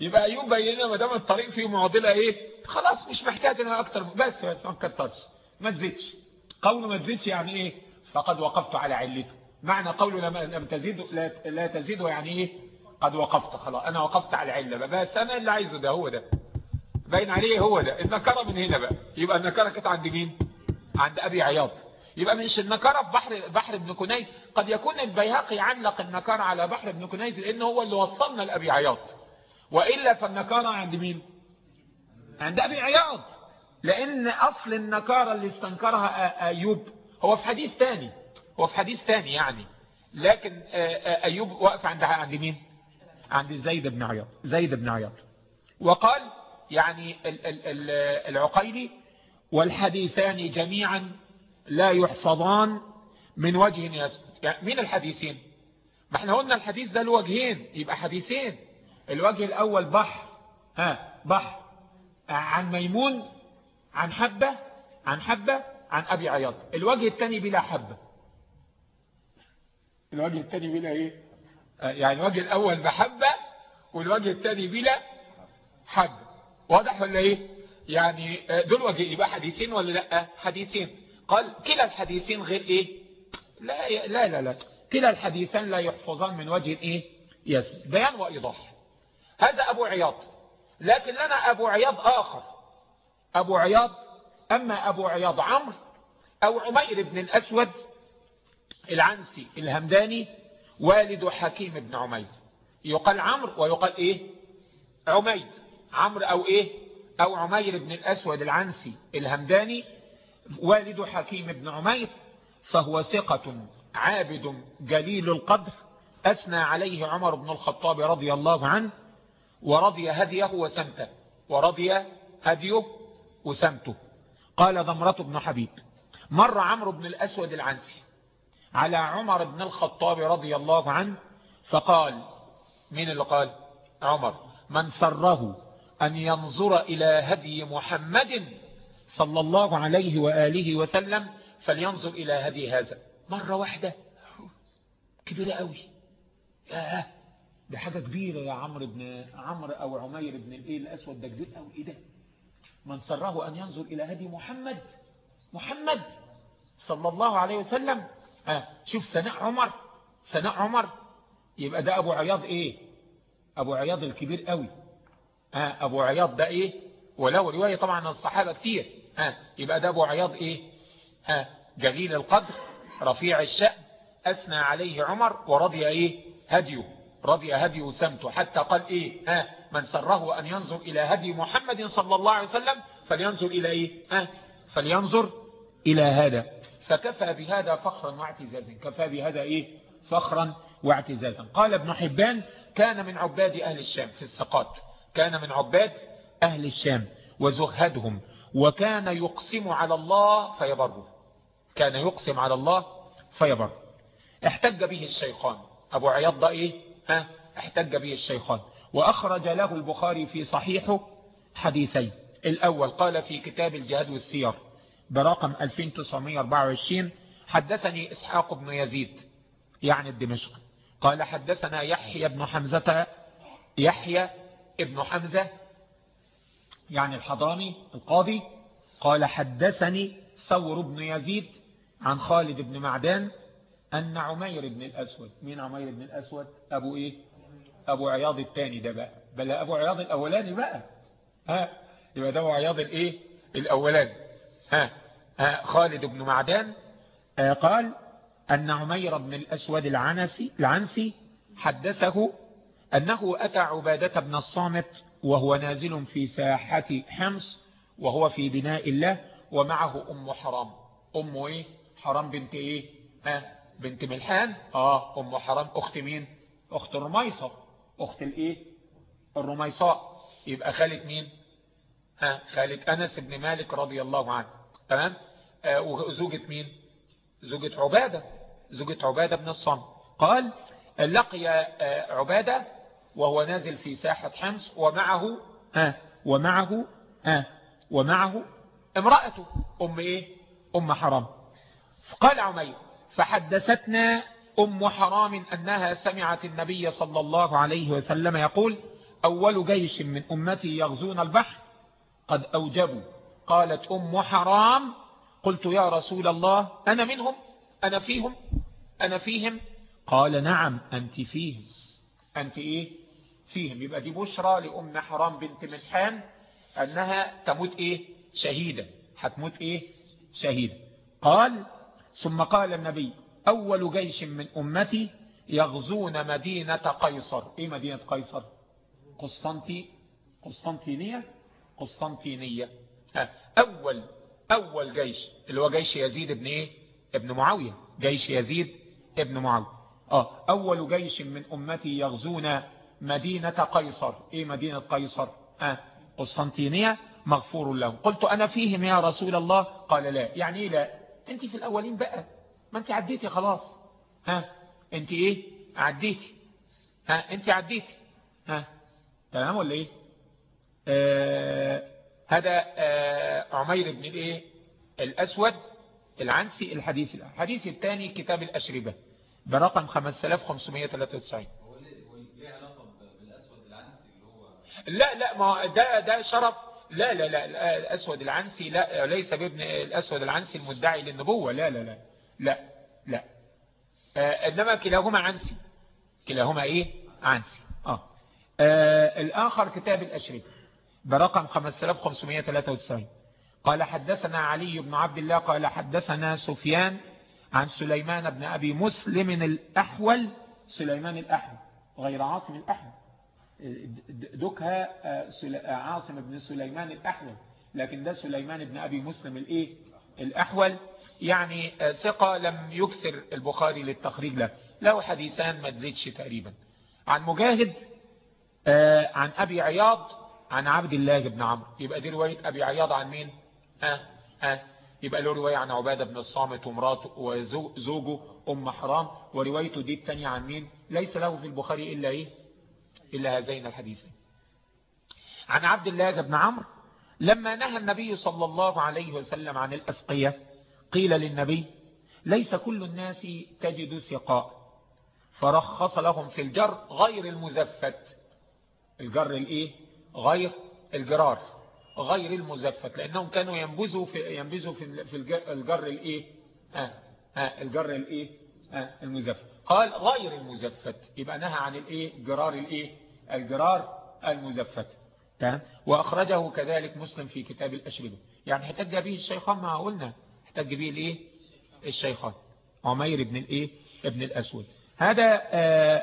يبقى أيوب بينا ما دام الطريق في معضلة إيه؟ خلاص مش محتاج أنا أكتر بس بس ما تكترش. ما تزيدش. قوله ما تزيدش يعني إيه؟ فقد وقفت على علته. معنى قوله لم تزيد لا, لا تزيد يعني إيه؟ قد وقفت. خلاص أنا وقفت على العلة بس أنا اللي عايزه ده هو ده. باين عليه هو ده. النكرة من هنا بقى. يبقى النكرة كانت عند مين؟ عند أبي عياض. يبقى مش النكرة في بحر بحر ابن كنيس. قد يكون البيهقي علق النكرة على بحر ابن كنيس لأن هو اللي وصلنا لأبي عياض. وإلا فالنكرة عند مين؟ عند أبي عياض. لأن أصل النكاره اللي استنكرها أيوب هو في حديث ثاني هو في حديث ثاني يعني. لكن أيوب واقف عند عند مين؟ عند زيد بن عياض زيد بن عياض. وقال يعني العقيلي والحديثان جميعا لا يحفظان من وجه يسكت يعني مين الحديثين؟ ما إحنا قلنا الحديث ده الوجهين يبقى حديثين. الوجه الأول بحر. ها بحر. عن ميمون عن حبة عن حبة عن أبي عياض. الوجه الثاني بلا حبة. الوجه الثاني بلا إيه؟ يعني الوجه الأول بحبة والوجه الثاني بلا حبة واضح ولا إيه؟ يعني دول وجه يبقى حديثين ولا لأ؟ حديثين. قال كلا الحديثين غير إيه؟ لا لا لا, لا. كلا الحديثان لا يحفظان من وجه إيه؟ يس. بيان وإيضاح. هذا أبو عياض. لكن لنا أبو عياض آخر. أبو عياض أما أبو عياض عمرو أو عمير بن الأسود العنسي الهمداني والد حكيم بن عمير يقال عمرو ويقال إيه؟ عمير عمرو أو إيه؟ أو عمير بن الأسود العنسي الهمداني والد حكيم بن عمير فهو ثقة عابد جليل القدر. أثنى عليه عمر بن الخطاب رضي الله عنه ورضي هديه وسمته ورضي هديه وسمته. قال ضمرة بن حبيب مر عمرو بن الأسود العنسي على عمر بن الخطاب رضي الله عنه فقال مين اللي قال؟ عمر من سره أن ينظر إلى هدي محمد صلى الله عليه وآله وسلم فلينظر إلى هدي هذا. مرة واحدة. كبيرة قوي ياه. ده حاجة كبيرة يا عمرو بن عمرو أو عمير بن الإيه الأسود ده كبير قوي إيه ده؟ من سره أن ينظر إلى هدي محمد. محمد صلى الله عليه وسلم. آه شوف سناء عمر سناء عمر يبقى ده أبو عياض إيه؟ أبو عياض الكبير قوي. آه أبو عياض ده إيه؟ ولو رواية طبعا الصحابة كتير. ها يبقى ده أبو عياض إيه؟ ها جليل القدر رفيع الشأن أثنى عليه عمر ورضي إيه؟ هديه رضي هديه سمته حتى قال إيه؟ ها من سره أن ينظر إلى هدي محمد صلى الله عليه وسلم فلينظر إلى إيه؟ ها فلينظر إلى هذا. فكفى بهذا فخرا واعتزازا. كفى بهذا إيه؟ فخرا واعتزازا. قال ابن حبان كان من عباد أهل الشام في السقات كان من عباد أهل الشام وزهدهم. وكان يقسم على الله فيبره كان يقسم على الله فيبر احتج به الشيخان. أبو عياض ده إيه؟ ها؟ احتج به الشيخان. وأخرج له البخاري في صحيحه حديثين. الأول قال في كتاب الجهاد والسير. برقم 2924 حدثني إسحاق بن يزيد يعني الدمشق. قال حدثنا يحيى بن حمزة يحيى ابن حمزة يعني الحضرمي القاضي قال حدثني ثور بن يزيد عن خالد بن معدان أن عمير بن الأسود. مين عمير بن الأسود؟ أبو إيه؟ أبو عياض الثاني ده بقى. بل أبو عياض الأولاني بقى. ها؟ يبقى ده عياض الإيه؟ الأولاني. خالد بن معدان. آه قال أن عمير بن الأسود العنسي العنسي حدثه أنه أتى عبادة بن الصامت وهو نازل في ساحة حمص وهو في بناء الله ومعه أم حرام. أم إيه؟ حرام بنت إيه؟ ها بنت ملحان. آه أم حرام. أخت مين؟ أخت الرميصة. أخت الإيه؟ الرميصاء. يبقى خالة مين؟ ها خالة أنس بن مالك رضي الله عنه. تمام؟ آه وزوجة مين؟ زوجة عبادة. زوجة عبادة بن الصامت قال لقي عبادة وهو نازل في ساحة حمص ومعه آه ومعه آه ومعه امرأته. أم إيه؟ أم حرام. قال عمير فحدثتنا أم حرام أنها سمعت النبي صلى الله عليه وسلم يقول أول جيش من أمتي يغزون البحر قد أوجبوا. قالت أم حرام. قلت يا رسول الله أنا منهم؟ أنا فيهم؟ أنا فيهم؟ قال نعم أنت فيهم. أنت إيه؟ فيهم. يبقى دي بشرى لأم حرام بنت ملحان أنها تموت إيه؟ شهيدا هتموت إيه؟ شهيدا قال ثم قال النبي أول جيش من أمتي يغزون مدينة قيصر. إيه مدينة قيصر؟ قسطنطي قسطنطينية؟ قسطنطينية. أول أول جيش اللي هو جيش يزيد ابن إيه؟ ابن معاوية جيش يزيد ابن معاوية. آه أول جيش من أمتي يغزون مدينة قيصر. إيه مدينة قيصر؟ آه قسطنطينية. مغفور لهم. قلت أنا فيهم يا رسول الله؟ قال لا. يعني إيه لا؟ أنت في الأولين بقى. ما أنت عديتي خلاص. ها؟ أنت إيه؟ عديتي. ها؟ أنت عديتي. ها؟ تمام ولا إيه؟ آه هذا آه عمير بن الإيه؟ الأسود العنسي الحديث الحديث الثاني كتاب الأشربة برقم 5593 لا لا ما ده ده شرف. لا لا لا الأسود العنسي لا ليس بابن الأسود العنسي المدعي للنبوة. لا لا لا لا لا. آه إنما كلاهما عنسي. كلاهما إيه؟ عنسي. آه. آه الآخر كتاب الأشرف برقم 5593 قال حدثنا علي بن عبد الله قال حدثنا سفيان عن سليمان بن أبي مسلم الأحول. سليمان الأحول غير عاصم الأحول. دكها عاصم بن سليمان الأحول. لكن ده سليمان بن أبي مسلم الإيه؟ الأحول. يعني ثقة لم يكسر البخاري للتخريج له. له حديثان ما تزيدش تقريبا. عن مجاهد عن أبي عياض عن عبد الله بن عمرو. يبقى دي رواية أبي عياض عن مين؟ ها ها يبقى له رواية عن عبادة بن الصامت ومراته وزوجه أم حرام وروايته دي التانية عن مين؟ ليس له في البخاري إلا إيه؟ إلا هذين الحديثين. عن عبد الله بن عمرو لما نهى النبي صلى الله عليه وسلم عن الأسقية قيل للنبي ليس كل الناس تجد سقاء. فرخص لهم في الجر غير المزفت. الجر الإيه؟ غير الجرار غير المزفت لأنهم كانوا ينبذوا في ينبذوا في الجر الإيه؟ آه آه الجر الإيه؟ آه المزفت. قال غير المزفت يبقى نهى عن الإيه؟ جرار الإيه؟ الجرار المزفت. تمام؟ وأخرجه كذلك مسلم في كتاب الأشربة. يعني احتج به الشيخان ما قلنا. احتج به الإيه؟ الشيخان. عمير بن الإيه؟ ابن الأسود. هذا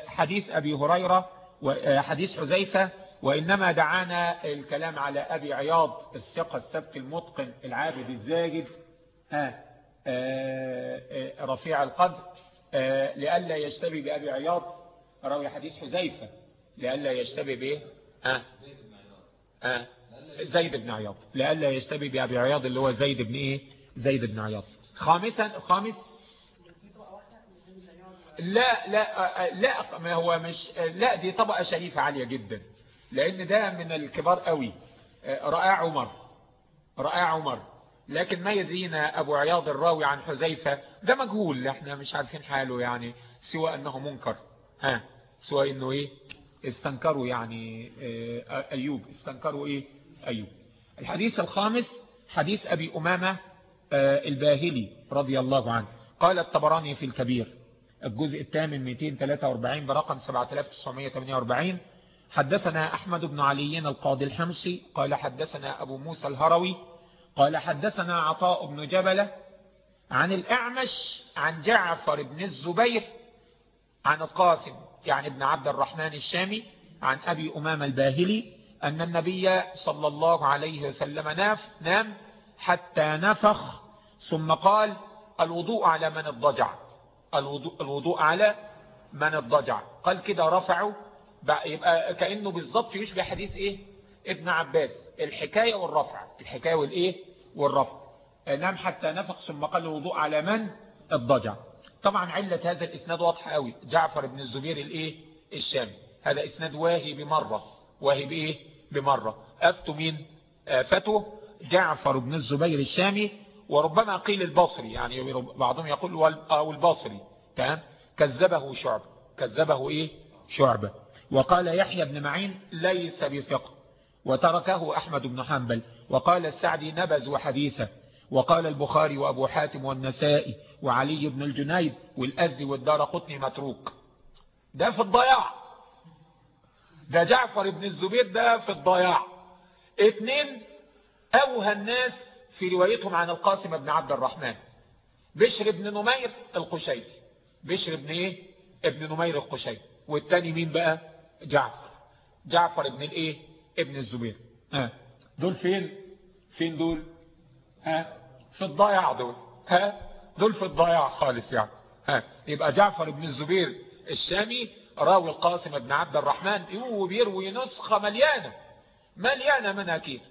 حديث أبي هريرة وحديث حذيفة وإنما دعانا الكلام على أبي عياض الثقة السبت المتقن العابد الزاجد ها رفيع القدر لئلا يشتبه بأبي عياض. روي حديث حذيفة لئلا يشتبه به ها زيد بن عياض. لئلا يشتبه بأبي عياض اللي هو زيد بن إيه؟ زيد بن عياض. خامسا خامس لا لا لا ما هو مش لا دي طبقة شريفة عالية جدا. لأن ده من الكبار قوي. رائع عمر. رائع عمر. لكن ما يدرينا أبو عياض الراوي عن حذيفة؟ ده مجهول. إحنا مش عارفين حاله يعني سوى أنه منكر. ها سوى أنه إيه؟ استنكروا يعني أيوب. استنكروا إيه؟ أيوب. الحديث الخامس حديث أبي أمامة الباهلي رضي الله عنه. قال الطبراني في الكبير الجزء الثامن 243 برقم 7948 حدثنا أحمد بن علي القاضي الحمصي قال حدثنا أبو موسى الهروي قال حدثنا عطاء بن جبلة عن الأعمش عن جعفر بن الزبير عن القاسم يعني ابن عبد الرحمن الشامي عن أبي أمام الباهلي أن النبي صلى الله عليه وسلم ناف نام حتى نفخ ثم قال الوضوء على من الضجع. الوضوء, الوضوء على من الضجع. قال كده رفعه يبقى كأنه بالضبط يشبه حديث إيه؟ ابن عباس. الحكاية والرفع. الحكاية والإيه؟ والرفع. نام حتى نفخ ثم قال الوضوء على من؟ الضجع. طبعا علة هذا الإسناد واضحة قوي جعفر بن الزبير الإيه؟ الشامي. هذا إسناد واهي بمرة. واهي بإيه؟ بمرة. أفتوا مين؟ فتوا جعفر بن الزبير الشامي وربما قيل البصري. يعني بعضهم يقول أو البصري. تمام؟ كذبه شعبة كذبه إيه؟ شعبة وقال يحيى بن معين ليس بثقة وتركه أحمد بن حنبل وقال السعدي نبذ حديثه وقال البخاري وأبو حاتم والنسائي وعلي بن الجنيد والأزدي والدار قطني متروك. ده في الضياع. ده جعفر بن الزبير ده في الضياع. اتنين أوهى الناس في روايتهم عن القاسم بن عبد الرحمن. بشر بن نمير القشيري. بشر بن إيه؟ ابن نمير القشيري. والتاني مين بقى؟ جعفر. جعفر ابن الايه؟ ابن الزبير. ها. دول فين؟ فين دول؟ ها؟ في الضياع دول. ها؟ دول في الضياع خالص يعني. ها. يبقى جعفر ابن الزبير الشامي راوي القاسم بن عبد الرحمن. وبيروي نسخة مليانة. مليانة مناكير.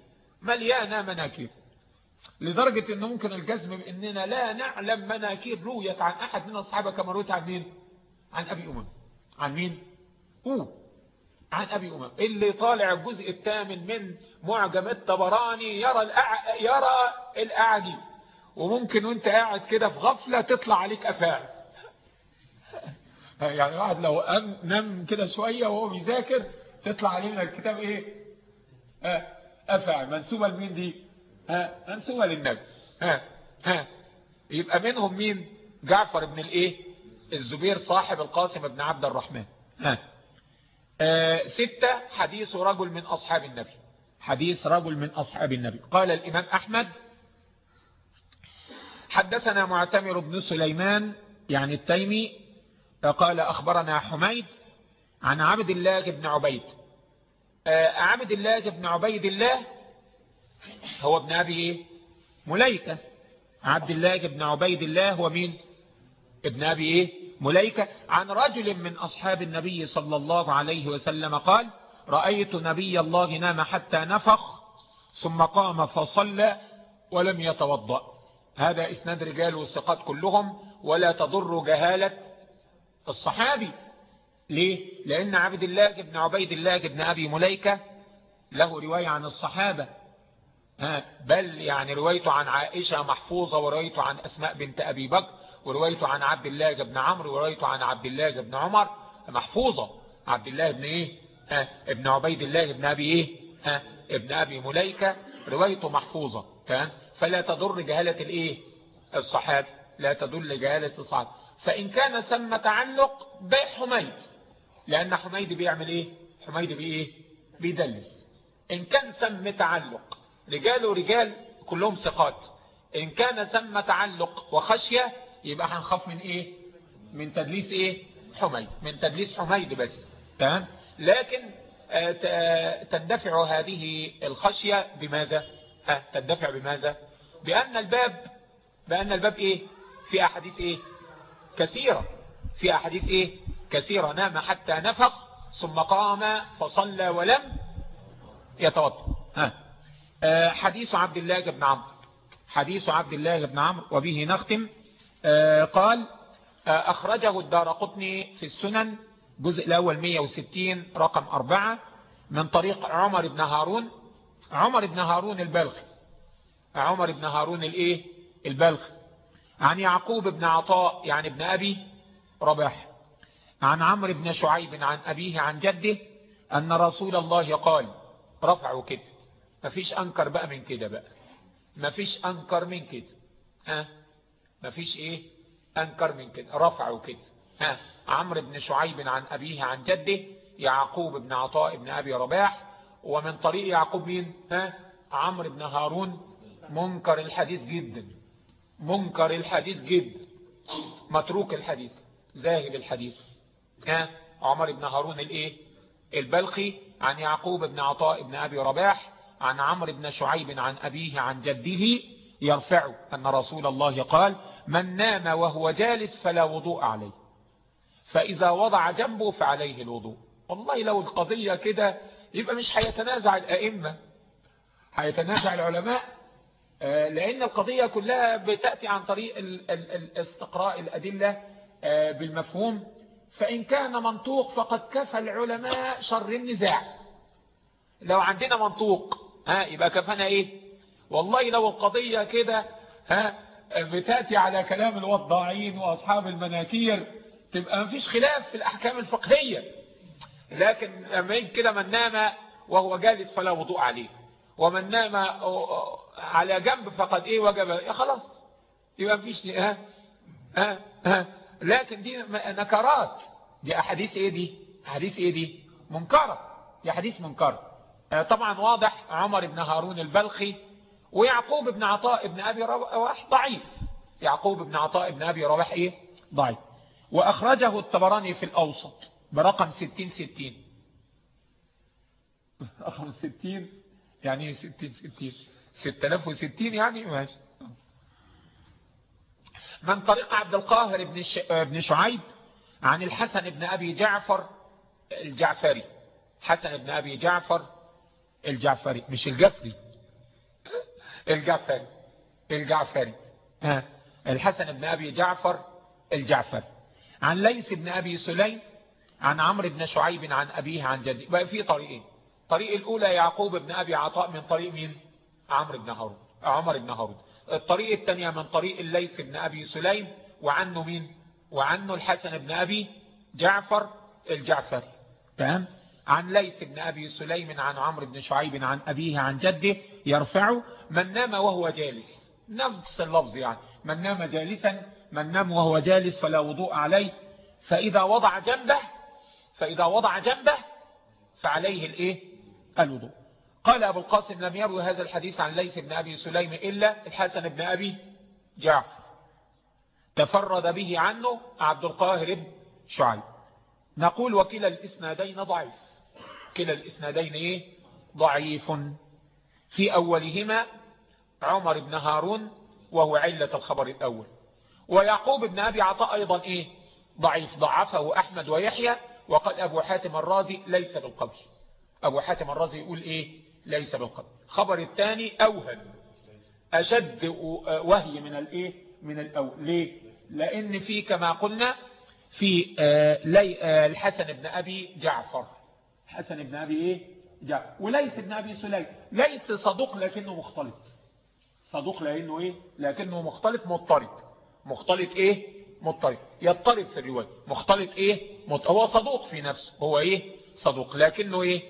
مليانة مناكير. لدرجة انه ممكن الجزم بإننا لا نعلم مناكير رويت عن أحد من الصحابة كما رويت عن مين؟ عن أبي امام عن مين؟ أوه. عن أبي امام اللي طالع الجزء الثامن من معجم الطبراني يرى الأع... يرى الاعاجيب وممكن وانت قاعد كده في غفلة تطلع عليك افاعي يعني واحد لو أم نام كده شوية وهو بيذاكر تطلع عليه من الكتاب إيه؟ افاعي منسوبة لمين دي؟ ها؟ منسوبة للنبي. ها؟ ها؟ يبقى منهم مين؟ جعفر بن الإيه؟ الزبير صاحب القاسم بن عبد الرحمن. ها؟ ستة حديث رجل من أصحاب النبي. حديث رجل من أصحاب النبي. قال الإمام أحمد حدثنا معتمر بن سليمان يعني التيمي قال أخبرنا حميد عن عبد الله بن عبيد. آه عبد الله بن عبيد الله هو ابن أبي؟ مليكة. عبد الله بن عبيد الله هو مين؟ ابن أبي إيه؟ مليكة عن رجل من أصحاب النبي صلى الله عليه وسلم قال رأيت نبي الله نام حتى نفخ ثم قام فصلى ولم يتوضأ. هذا إسناد رجال والثقات كلهم ولا تضر جهالة الصحابي. ليه؟ لأن عبد الله بن عبيد الله بن أبي مليكة له رواية عن الصحابة. بل يعني روايته عن عائشة محفوظة وروايته عن أسماء بنت أبي بكر. وروايته عن عبد الله بن عمرو وروايته عن عبد الله بن عمر محفوظة. عبد الله بن إيه؟ ها ابن عبيد الله بن أبي إيه؟ ها ابن أبي مليكة. روايته محفوظة. تمام؟ فلا تضر جهالة الإيه؟ الصحابة. لا تدل جهالة الصحابة. فإن كان ثم تعلق بحميد. لأن حميد بيعمل إيه؟ حميد بايه بيدلس. إن كان ثم تعلق. رجال ورجال كلهم ثقات. إن كان ثم تعلق وخشية يبقى هنخاف من إيه؟ من تدليس إيه؟ حميد من تدليس حميد بس. تمام؟ لكن تندفع هذه الخشية بماذا؟ تندفع بماذا؟ بأن الباب بأن الباب إيه؟ في أحاديث إيه؟ كثيرة. في أحاديث إيه؟ كثيرة. نام حتى نفخ ثم قام فصلى ولم يتوضأ. حديث عبد الله بن عمرو. حديث عبد الله بن عمرو وبه نختم قال أخرجه الدار قطني في السنن جزء الأول 160 رقم أربعة من طريق عمر بن هارون. عمر بن هارون البلخي. عمر بن هارون الإيه؟ البلخي. عن يعقوب بن عطاء يعني ابن أبي رباح. عن عمرو بن شعيب عن أبيه عن جده أن رسول الله قال رفعوا كده مفيش أنكر بقى من كده بقى. مفيش أنكر من كده. ها؟ مفيش إيه؟ أنكر من كده رفعوا كده. ها عمرو بن شعيب عن أبيه عن جده يعقوب بن عطاء بن أبي رباح ومن طريق يعقوب مين؟ ها عمرو بن هارون. منكر الحديث جدا منكر الحديث جدا متروك الحديث ذاهب الحديث. ها عمر بن هارون الإيه؟ البلخي عن يعقوب بن عطاء بن أبي رباح عن عمرو بن شعيب عن أبيه عن جده. يرفع أن رسول الله قال من نام وهو جالس فلا وضوء عليه. فإذا وضع جنبه فعليه الوضوء. والله لو القضية كده يبقى مش هيتنازع الأئمة هيتنازع العلماء آه، لأن القضية كلها بتأتي عن طريق استقراء الأدلة آه، بالمفهوم. فإن كان منطوق فقد كفى العلماء شر النزاع. لو عندنا منطوق ها يبقى كفانا إيه؟ والله لو القضية كده ها بتأتي على كلام الوضاعين وأصحاب المناكير تبقى مفيش خلاف في الأحكام الفقهية. لكن لما كده من نام وهو جالس فلا وضوء عليه. ومن نام على جنب فقد إيه وجب؟ يا خلاص. يبقى مفيش ها؟ ها؟ ها؟ لكن دي نكرات. دي أحاديث إيه دي؟ أحاديث إيه دي؟ منكرة. دي حديث منكرة. آه، طبعا واضح عمر بن هارون البلخي ويعقوب بن عطاء بن أبي رواح ضعيف. يعقوب بن عطاء بن أبي رواح إيه؟ ضعيف. وأخرجه الطبراني في الأوسط برقم 60 60 رقم 60 يعني 60 60 6060 يعني؟ ماشي. من طريق عبد القاهر بن بن شعيب عن الحسن بن أبي جعفر الجعفري. حسن بن أبي جعفر الجعفري مش الجفري. الجعفري الجعفري ها. الحسن بن أبي جعفر الجعفري عن ليث بن أبي سليم عن عمرو بن شعيب عن أبيه عن جده. بقى في طريقين. الطريق الأولى يعقوب بن أبي عطاء من طريق مين؟ عمرو بن هارون. عمر بن هارون. الطريق الثانية من طريق الليث بن أبي سليم وعنه مين؟ وعنه الحسن بن أبي جعفر الجعفري. تمام؟ عن ليث بن أبي سليم عن عمرو بن شعيب عن أبيه عن جده يرفع من نام وهو جالس. نفس اللفظ يعني. من نام جالسا من نام وهو جالس فلا وضوء عليه. فإذا وضع جنبه فإذا وضع جنبه فعليه الإيه؟ الوضوء. قال أبو القاسم لم يروي هذا الحديث عن ليث بن أبي سليم إلا الحسن بن أبي جعفر. تفرد به عنه عبد القاهر بن شعيب. نقول وكلا الإسنادين ضعيف. كلا الإسنادين إيه؟ ضعيف. في أولهما عمر بن هارون وهو علة الخبر الأول. ويعقوب بن أبي عطاء أيضا إيه؟ ضعيف. ضعفه أحمد ويحيى وقال أبو حاتم الرازي ليس بالقبل. أبو حاتم الرازي يقول إيه؟ ليس بالقبل. خبر الثاني أوهن. أشد وهي من الإيه من الأول. ليه؟ لأن في كما قلنا في آه، آه، الحسن بن أبي جعفر. حسن بن أبي إيه؟ جعفر. وليس بن أبي سليم. ليس صدوق لكنه مختلط. صدوق لأنه إيه؟ لكنه مختلط مضطرب. مختلط إيه؟ مضطرب. يضطرب في الرواية. مختلط إيه؟ مضطرب. هو صدوق في نفسه. هو إيه؟ صدوق. لكنه إيه؟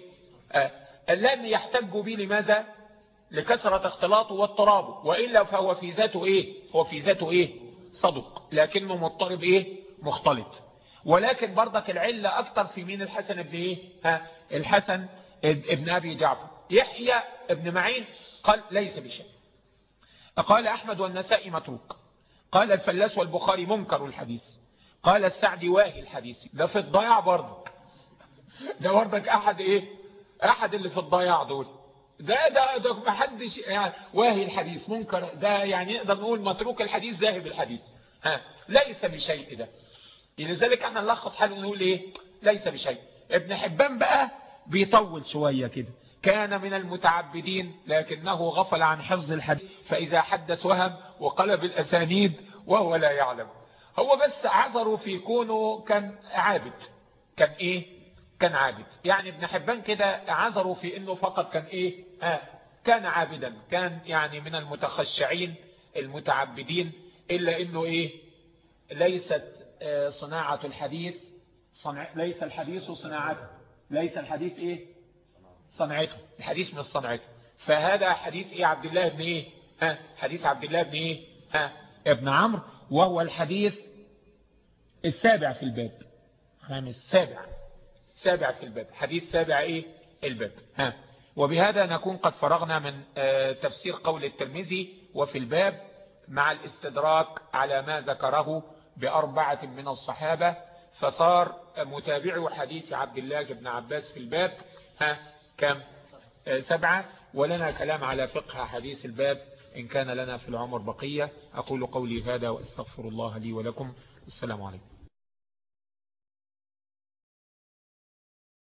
آه لم يحتجوا به لماذا؟ لكثرة اختلاطه واضطرابه. وإلا فهو في ذاته إيه؟ هو في ذاته إيه؟ صدق لكنه مضطرب إيه؟ مختلط. ولكن برضك العلة أكتر في مين الحسن ابن إيه؟ ها الحسن ابن أبي جعفر. يحيى ابن معين قال ليس بشيء. قال أحمد والنسائي متروك. قال الفلاس والبخاري منكر الحديث. قال السعدي واهي الحديث. ده في الضياع برضك. ده برضك أحد إيه؟ أحد اللي في الضياع دول. ده ده ده ما حدش يعني واهي الحديث. منكر ده يعني نقدر نقول متروك الحديث ذاهب الحديث. ها ليس بشيء ده. لذلك إحنا نلخص حاله نقول إيه؟ ليس بشيء. ابن حبان بقى بيطول شوية كده. كان من المتعبدين لكنه غفل عن حفظ الحديث. فإذا حدث وهم وقلب الأسانيد وهو لا يعلم. هو بس عذره في كونه كان عابد. كان إيه؟ كان عابد. يعني ابن حبان كده عذروا في إنه فقط كان إيه؟ آه كان عابدا. كان يعني من المتخشعين المتعبدين إلا إنه إيه؟ ليست صناعة الحديث. صنع ليس الحديث صناعته. ليس الحديث إيه؟ صنعته. الحديث من صنعته. فهذا حديث إيه عبد الله بن إيه؟ ها؟ حديث عبد الله بن إيه؟ ها؟ ابن عمرو. وهو الحديث السابع في الباب. خامس سابع سابع في الباب. حديث سابع إيه؟ الباب. ها؟ وبهذا نكون قد فرغنا من تفسير قول الترمذي. وفي الباب مع الاستدراك على ما ذكره بأربعة من الصحابة فصار متابع حديث عبد الله بن عباس في الباب. ها كم؟ سبعة. ولنا كلام على فقه حديث الباب إن كان لنا في العمر بقية. أقول قولي هذا وأستغفر الله لي ولكم. السلام عليكم.